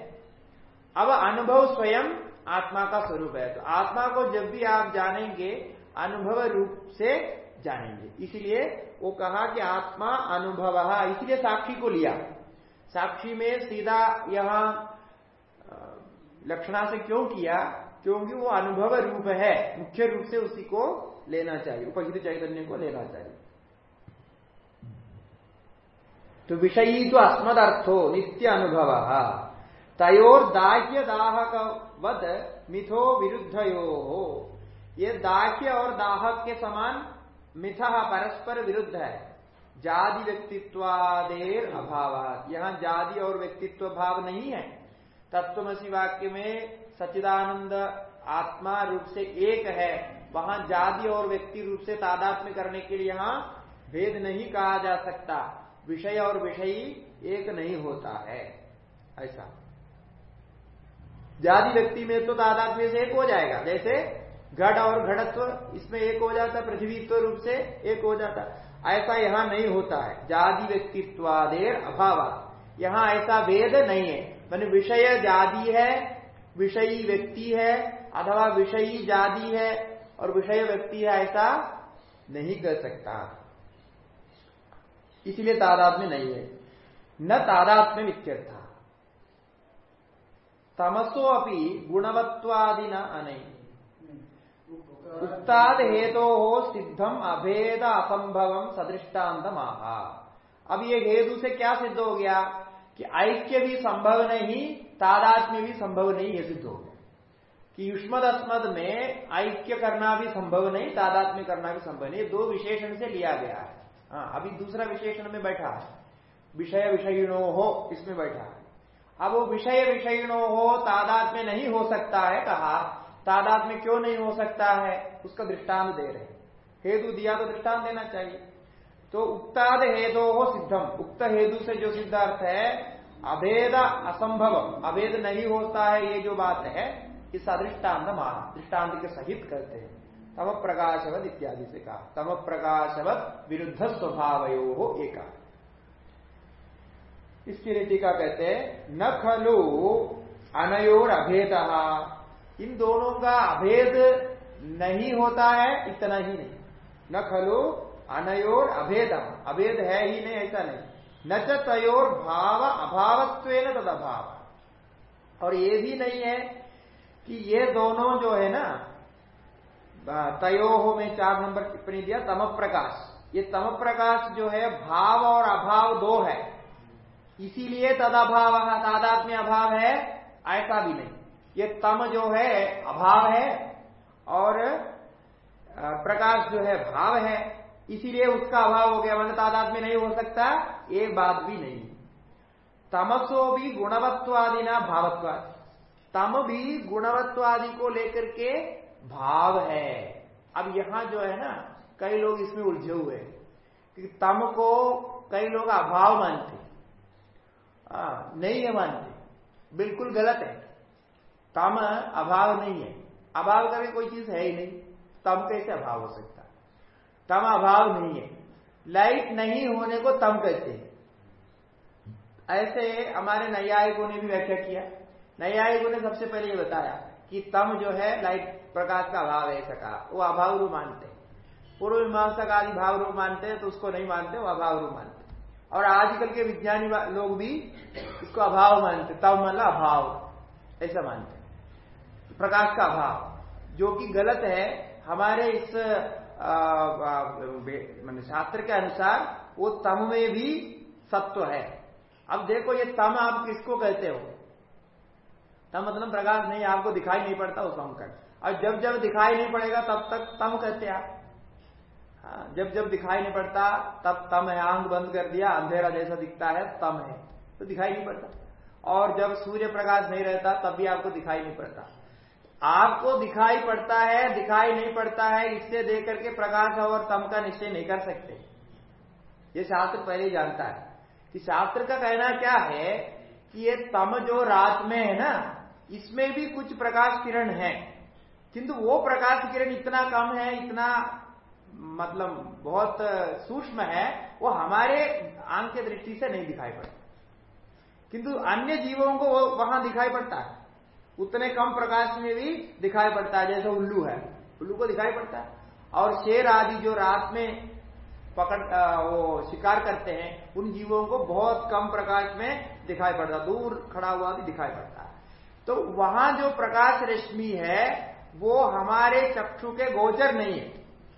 Speaker 1: अब अनुभव स्वयं आत्मा का स्वरूप है। तो आत्मा को जब भी आप जानेंगे, अनुभव रूप से जानेंगे। इसलिए वो कहा कि आत्मा अनुभव, इसलिए साक्षी को लिया। साक्षी में सीधा यहाँ लक्षणा से क्यों किया? क्योंकि वो अनुभव रूप है। मुख्य रूप से उसी को लेना चाहिए, उपहित चैतन्य को लेना चाहिए। तो विषयी तो अस्मद अर्थो नित्य अनुभव तयोर दाह्य दाहक मिथो विरुद्धयो। हो ये दाह्य और दाहक के समान, मिथा परस्पर विरुद्ध है। जाति व्यक्तित्वादेर अभाव यहाँ जाति और व्यक्तित्व भाव नहीं है। तत्वमसी वाक्य में सचिदानंद आत्मा रूप से एक है। वहाँ जाति और व्यक्ति रूप से तादात्म्य करने के लिए यहाँ भेद नहीं कहा जा सकता। विषय और विषयी एक नहीं होता है। ऐसा। जाति व्यक्ति में तो तादात्म्य से एक हो जाएगा। जैसे घट और घटत्व, इसमें एक हो जाता पृथ्वीत्व रूप से एक हो जाता ऐसा यहाँ नहीं होता है। जाति व्यक्तित्वादेर अभाव यहाँ ऐसा वेद नहीं है। मान विषय जाति है, विषयी व्यक्ति है, अथवा विषयी जाति है और विषय व्यक्ति है, ऐसा नहीं कर सकता। इसलिए तादात्म्य नहीं है। न तादात्म्य नित्यर्थ तमसो अपनी गुणवत्वादि न अनई उत्ताद हेतो हो सिद्धम अभेद असंभवम सदृष्टान्त महा अब ये हेतु से क्या सिद्ध हो गया? कि ऐक्य भी संभव नहीं तादात्म्य भी संभव नहीं ये सिद्ध हो गया। कि युष्मद अस्मद में ऐक्य करना भी संभव नहीं तादात्म्य करना भी संभव नहीं। दो विशेषण से लिया गया है। हाँ अभी दूसरा विशेषण में बैठा है। विषय विषयिणो हो, इसमें बैठा है। अब वो विषय विषयिणो हो, तादाद में नहीं हो सकता है कहा, तादाद में क्यों नहीं हो सकता है? उसका दृष्टांत दे रहे हेतु दिया तो दृष्टांत देना चाहिए। तो उक्ताद हेदो हो सिद्धम। उक्त हेतु से जो सिद्धार्थ है, अभेद असंभव। अभेद नहीं होता है, ये जो बात है, इस अदृष्टांत मान। दृष्टांत के सहित करते हैं। तम प्रकाशवत इत्यादि से कहा। तम प्रकाशवत विरुद्ध स्वभाव हो एका। इसकी रीति का कहते हैं, न खलु अनयोर अभेद इन दोनों का अभेद नहीं होता है, इतना ही नहीं। न खलु अनयोर अभेद अभेद है ही नहीं, ऐसा नहीं। न तयोर भाव अभावत्व तद अभाव और ये भी नहीं है कि ये दोनों जो है ना तयो हो में चार नंबर टिप्पणी दिया तम प्रकाश ये तम प्रकाश जो है, भाव और अभाव दो है। इसीलिए तदाभाव, तादात्म्य अभाव है, ऐसा भी नहीं। ये तम जो है, अभाव है, और प्रकाश जो है, भाव है। इसीलिए उसका अभाव हो गया मतलब में नहीं हो सकता ये बात भी नहीं। तमसो भी गुणवत्वादि ना भावत्वादि। तम भी गुणवत्वादि को लेकर के भाव है। अब यहाँ जो है ना, कई लोग इसमें उलझे हुए हैं कि तम को कई लोग अभाव मानते नहीं है मानते। बिल्कुल गलत है। तम अभाव नहीं है। अभाव करके कोई चीज़ है ही नहीं। तम कैसे अभाव हो सकता? तम अभाव नहीं है। लाइट नहीं होने को तम कहते हैं। ऐसे हमारे नैयायिकों ने भी व्याख्या किया। नैयायिकों ने सबसे पहले ये बताया कि तम जो है, लाइट प्रकाश का अभाव है ऐसा कहा वो अभाव रूप मानते पूर्व मीमांसा का आदि भाव रूप मानते हैं तो उसको नहीं मानते, वो अभाव रूप मानते और आजकल के विज्ञानी लोग भी इसको अभाव मानते, तब मतलब अभाव, ऐसा मानते प्रकाश का अभाव, जो कि गलत है, हमारे इस शास्त्र के अनुसार वो तम में भी सत्व है। अब देखो ये तम आप किसको कहते हो? तम मतलब प्रकाश नहीं, आपको दिखाई नहीं पड़ता तम कर और जब जब दिखाई नहीं पड़ेगा तब तक तम कहते आप। हाँ, जब जब दिखाई नहीं पड़ता तब तम है आँख बंद कर दिया अंधेरा जैसा दिखता है तम है तो दिखाई नहीं पड़ता। और जब सूर्य प्रकाश नहीं रहता तब भी आपको दिखाई नहीं पड़ता। आपको दिखाई पड़ता है दिखाई नहीं पड़ता है इससे देख करके प्रकाश और तम का निश्चय नहीं कर सकते। ये शास्त्र पहले जानता है। कि शास्त्र का कहना क्या है कि ये तम जो रात में है ना इसमें भी कुछ प्रकाश किरण है। किंतु वो प्रकाश किरण इतना कम है इतना मतलब बहुत सूक्ष्म है वो हमारे आँख के दृष्टि से नहीं दिखाई पड़ता। किंतु अन्य जीवों को वहाँ दिखाई पड़ता है। उतने कम प्रकाश में भी दिखाई पड़ता है जैसे उल्लू है। उल्लू को दिखाई पड़ता है। और शेर आदि जो रात में पकड़ आ, वो शिकार करते हैं उन जीवों को बहुत कम प्रकाश में दिखाई पड़ता दूर खड़ा हुआ भी दिखाई पड़ता है। तो वहाँ जो प्रकाश रश्मि है वो हमारे चक्षु के गोचर नहीं है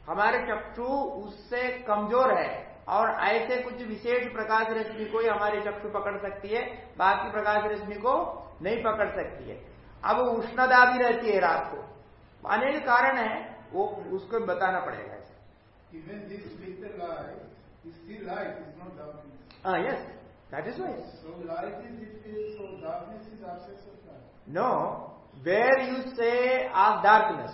Speaker 1: हमारे चक्षु उससे कमज़ोर है और ऐसे कुछ विशेष प्रकाश रश्मि को ही हमारी चक्षु पकड़ सकती है बाकी प्रकाश रश्मि को नहीं पकड़ सकती है अब उष्णता भी रहती है रात को अनेक कारण है वो उसको बताना पड़ेगा
Speaker 2: Even this with the light, It's still light, it's not darkness.
Speaker 1: Ah, yes, that is why.
Speaker 2: So light is different, so darkness is absence of light.
Speaker 1: No, where you say as darkness,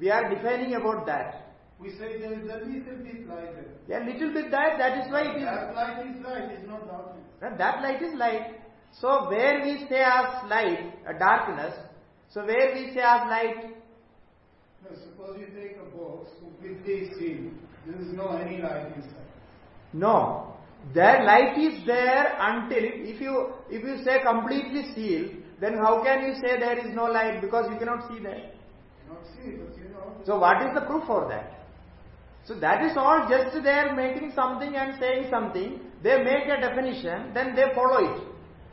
Speaker 1: we are defining about that.
Speaker 2: We say there is a little bit light there.
Speaker 1: A little bit that, that is why it is.
Speaker 2: That light is light, it's not darkness.
Speaker 1: That, that light is light. So where we say as light, a darkness, so where we say as light,
Speaker 2: No, suppose you take a box completely sealed. There is no any light inside.
Speaker 1: no. That light is there until, if you, if you say completely sealed, then how can you say there is no light because you cannot see that?
Speaker 2: Cannot see but you know.
Speaker 1: So what is the proof for that? So that is all just they are making something and saying something. They make a definition, then they follow it.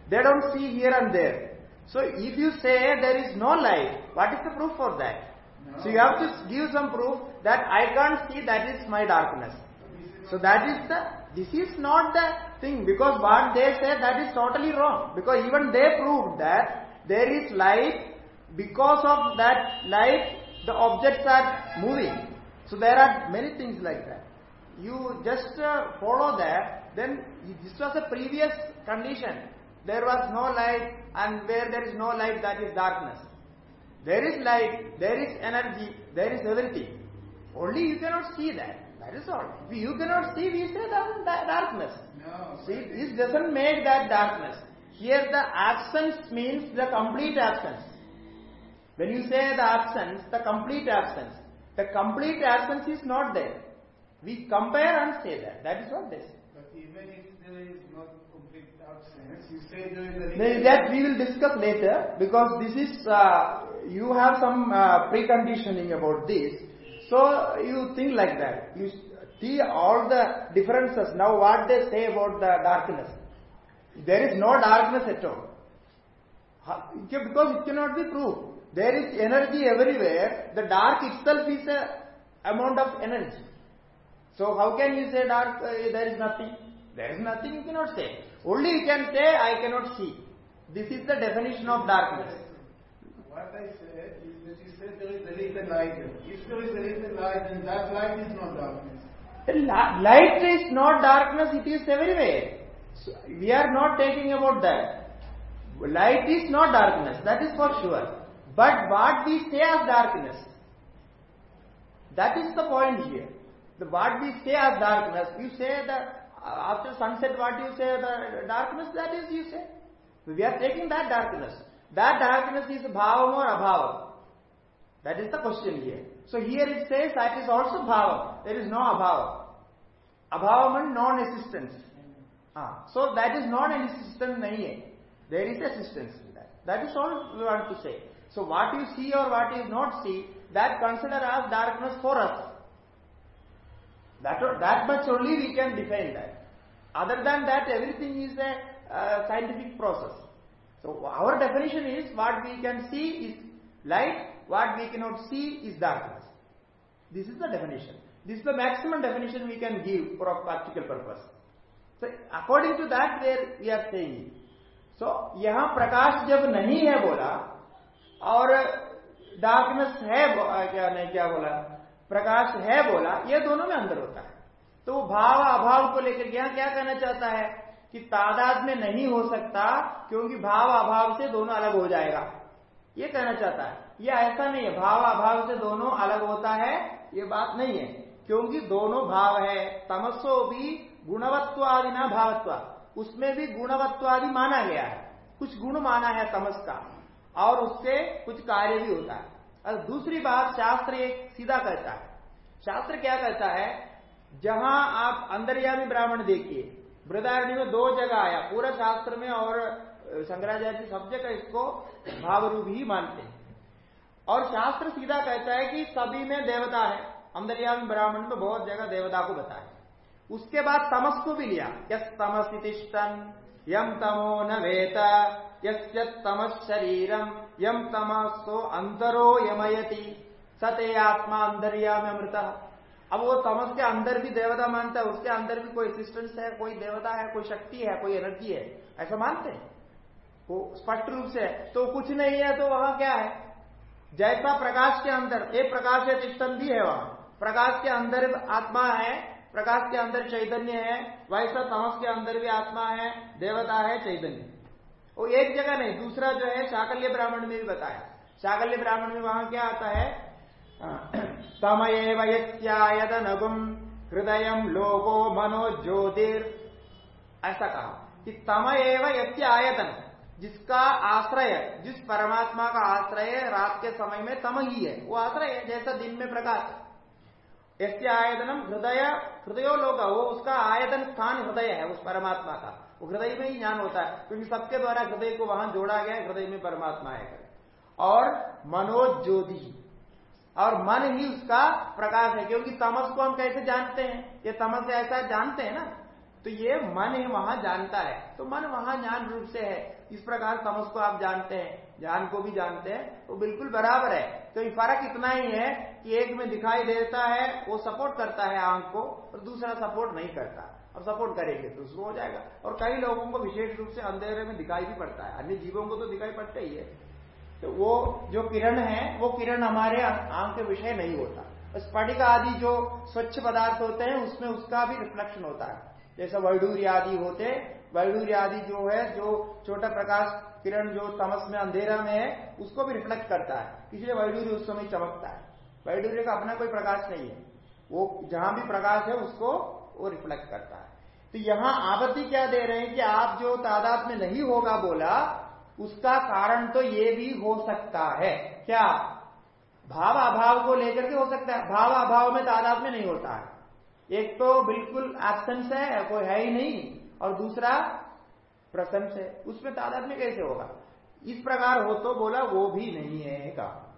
Speaker 1: They don't see here and there. So if you say there is no light, what is the proof for that? So you have to give some proof that I can't see that is my darkness. So that is the, this is not the thing because what they say that is totally wrong. Because even they proved that there is light, because of that light the objects are moving. So there are many things like that. You just uh, follow that, then this was a previous condition. There was no light and where there is no light that is darkness. There is light, there is energy, there is everything. Only you cannot see that. That is all. You cannot see, we say that da- darkness.
Speaker 2: No.
Speaker 1: See, this doesn't make that darkness. Here the absence means the complete absence. When you say the absence, the complete absence. The complete absence is not there. We compare and say that. That is what they say.
Speaker 2: But even if there is not complete absence, you say there is a
Speaker 1: That we will discuss later because this is, uh, you have some uh, preconditioning about this. So you think like that. You see all the differences. Now what they say about the darkness. There is no darkness at all. Because it cannot be proved. There is energy everywhere. The dark itself is a amount of energy. So how can you say dark, uh, there is nothing? There is nothing you cannot say. Only you can say, I cannot see. This is the definition of darkness.
Speaker 2: What I said is that you said there is a little light. If there is a little light, then that light is not darkness.
Speaker 1: Light is not darkness, it is everywhere. So we are not talking about that. Light is not darkness, that is for sure. But what we say as darkness, that is the point here. The what we say as darkness, you say that after sunset, what you say the darkness, that is you say. We are taking that darkness. That darkness is bhavam or abhavam. That is the question here. So here it says that is also bhavam. There is no abhavam. Abhavam and non-existence. Ah, so that is not non-existence nahi hai. There is existence in that. That is all we want to say. So what you see or what you not see, that consider as darkness for us. That, that much only we can define that. Other than that, everything is a uh, scientific process. So our definition is what we can see is light, what we cannot see is darkness. This is the definition. This is the maximum definition we can give for a practical purpose. So according to that, where we are saying. So यहाँ प्रकाश जब नहीं है बोला और डार्कनेस है क्या नहीं क्या बोला प्रकाश है बोला ये दोनों में अंदर होता है तो भाव अभाव को लेकर यहाँ क्या कहना चाहता है कि तादाद में नहीं हो सकता क्योंकि भाव अभाव से दोनों अलग हो जाएगा। ये कहना चाहता है, ये ऐसा नहीं है, भाव अभाव से दोनों अलग होता है, ये बात नहीं है। क्योंकि दोनों भाव है तमसो भी गुणवत्वादि ना भावत्व। उसमें भी गुणवत्वादि माना गया है। कुछ गुण माना है तमस का, और उससे कुछ कार्य भी होता है। और दूसरी बात शास्त्र एक सीधा कहता है। शास्त्र क्या कहता है? जहाँ आप अंतर्यामी ब्राह्मण देखिए बृदारण्य में दो जगह आया। पूरा शास्त्र में और शंकराचार्य सब जगह इसको भावरूप ही मानते हैं। और शास्त्र सीधा कहता है कि सभी में देवता है। अंतर्यामी ब्राह्मण में बहुत जगह देवता को बताया। उसके बाद तमस को भी लिया। यस तमस तिष्ठन यम तमो न वेत, यस्य तमस शरीरम यम तमसो अंतरो यमयति। सते आत्मा अंतर्याम अमृत। अब वो तमस के अंदर भी देवता मानता है, उसके अंदर भी कोई एसिस्टेंस है, कोई देवता है, कोई शक्ति है, कोई एनर्जी है, ऐसा मानते हैं। वो स्पष्ट रूप से तो कुछ नहीं है तो वहाँ क्या है? जैसा प्रकाश के अंदर एक प्रकाश तिष्ठन भी है वहाँ। प्रकाश के अंदर आत्मा है, प्रकाश के अंदर चैतन्य है, वैसा तमस के अंदर भी आत्मा है, देवता है, चैतन्य। वो एक जगह नहीं, दूसरा जो है शाकल्य ब्राह्मण में भी बताया। शाकल्य ब्राह्मण में वहाँ क्या आता है? तमये वयत्यायद नगुम हृदय लोको मनो ज्योतिर। ऐसा कहा। कि तम एवं यत्य आयतन जिसका आश्रय, जिस परमात्मा का आश्रय रात के समय में तम ही है, वो आश्रय है, जैसा दिन में प्रकाश यस्य आयतनम हृदय हृदय लोग वो उसका आयतन स्थान हृदय है, उस परमात्मा का। वो हृदय में ही ज्ञान होता है, क्योंकि सबके द्वारा हृदय को वहाँ जोड़ा गया हृदय में परमात्मा है। और मनोज ज्योति। और मन ही उसका प्रकाश है, क्योंकि तमस को हम कैसे जानते हैं? ये तमस ऐसा जानते हैं ना? तो ये मन ही, वहाँ जानता है। तो मन वहाँ ज्ञान रूप से है। इस प्रकार तमस को आप जानते हैं, ज्ञान को भी जानते हैं, वो तो बिल्कुल बराबर है। तो फ़र्क इतना ही है कि एक में दिखाई देता है, वो सपोर्ट करता है आँख को, और दूसरा सपोर्ट नहीं करता। और सपोर्ट करेंगे तो उसको हो जाएगा। और कई लोगों को विशेष रूप से अंधेरे में दिखाई भी पड़ता है। अन्य जीवों को तो दिखाई पड़ता ही है। तो वो जो किरण है, वो किरण हमारे आँख के विषय नहीं होता। स्फटिक आदि जो स्वच्छ पदार्थ होते हैं, उसमें उसका भी रिफ्लेक्शन होता है। जैसे वैडूर्य आदि होते, वैडूर्य आदि जो है, जो छोटा प्रकाश किरण जो तमस में, अंधेरा में है, उसको भी रिफ्लेक्ट करता है। इसलिए वैडूर्य उस समय चमकता है। वैडूर्य का अपना कोई प्रकाश नहीं है। वो जहाँ भी प्रकाश है, उसको वो रिफ्लेक्ट करता है। तो यहाँ आपत्ति क्या दे रहे हैं कि आप जो तादाद में नहीं होगा बोला उसका कारण तो ये भी हो सकता है। क्या? भाव अभाव को लेकर के हो सकता है। भाव अभाव में तादाद में नहीं होता है। एक तो बिल्कुल एबसेंस है, कोई है ही नहीं, और दूसरा प्रशंस है। उसमें तादाद में कैसे होगा? इस प्रकार हो तो बोला, वो भी नहीं है कहा।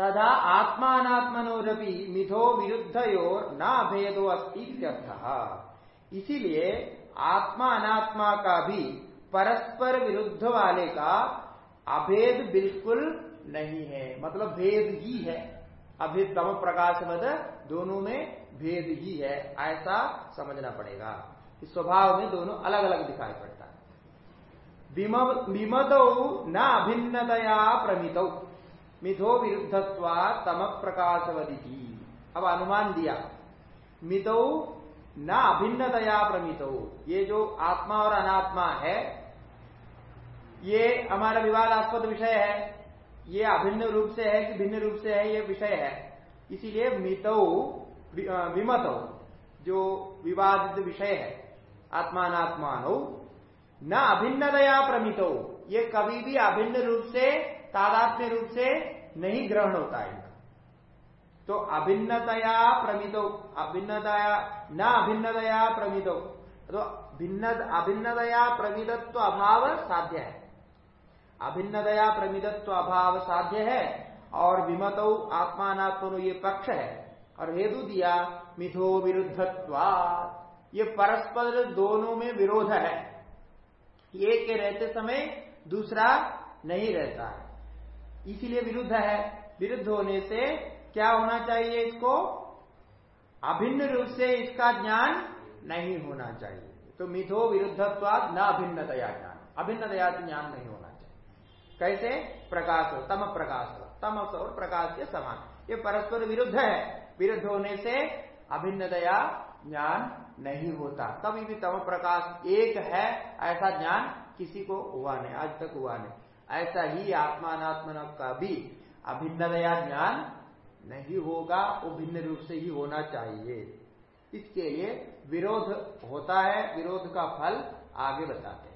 Speaker 1: तथा आत्मात्मनोरपी मिथो विरुद्ध विरुद्धयोर न अभेदो अस्ती इसीलिए आत्मा अनात्मा का भी परस्पर विरुद्ध वाले का अभेद बिल्कुल नहीं है। मतलब भेद ही है। अभेद तम प्रकाश मद दोनों में भेद ही है। ऐसा समझना पड़ेगा। इस स्वभाव में दोनों अलग अलग दिखाई पड़ता है। विमत न अभिन्नतया प्रमित। मिथो विरुद्धत्वा तम प्रकाशवदी अब अनुमान दिया। मितो न अभिन्नतया प्रमित। ये जो आत्मा और अनात्मा है ये हमारा विवादास्पद विषय है। ये अभिन्न रूप से है कि भिन्न रूप से है, ये विषय है। इसीलिए मित विमत, जो विवादित विषय है आत्मात्मान न अभिन्नतया प्रमितो। ये कभी भी अभिन्न रूप से, तादात्म्य रूप से नहीं ग्रहण होता है तो अभिन्नतया प्रमितो अभिन्नतया न अभिन्नतया प्रमितो। तो भिन्न अभिन्नतया प्रमिदत्व अभाव साध्य है। अभिन्नतया प्रमिदत्व अभाव साध्य है और विमत आत्मात्म ये पक्ष है। और हेतु दिया मिथो विरुद्धत्वा ये परस्पर दोनों में विरोध है। एक के रहते समय दूसरा नहीं रहता है। इसीलिए विरुद्ध है। विरुद्ध होने से क्या होना चाहिए इसको? अभिन्न रूप से इसका ज्ञान नहीं होना चाहिए। तो मिथो विरुद्धत्वाद न अभिन्न दया ज्ञान। अभिन्न दया ज्ञान नहीं कैसे? प्रकाश हो तम प्रकाश हो तमस और प्रकाश के समान। ये परस्पर विरुद्ध है। विरुद्ध होने से अभिन्न दया ज्ञान नहीं होता। कभी भी तम प्रकाश एक है, ऐसा ज्ञान किसी को हुआ नहीं, आज तक हुआ नहीं। ऐसा ही आत्मात्मन का भी अभिन्न दया ज्ञान नहीं होगा, वो भिन्न रूप से ही होना चाहिए। इसके लिए विरोध होता है, विरोध का फल आगे बताते हैं।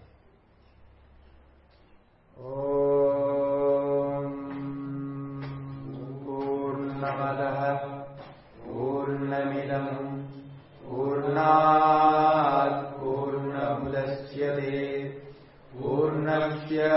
Speaker 1: पूर्णमद पूर्णमिदम पूर्णा पूर्णमुदश्यते पूर्णस्य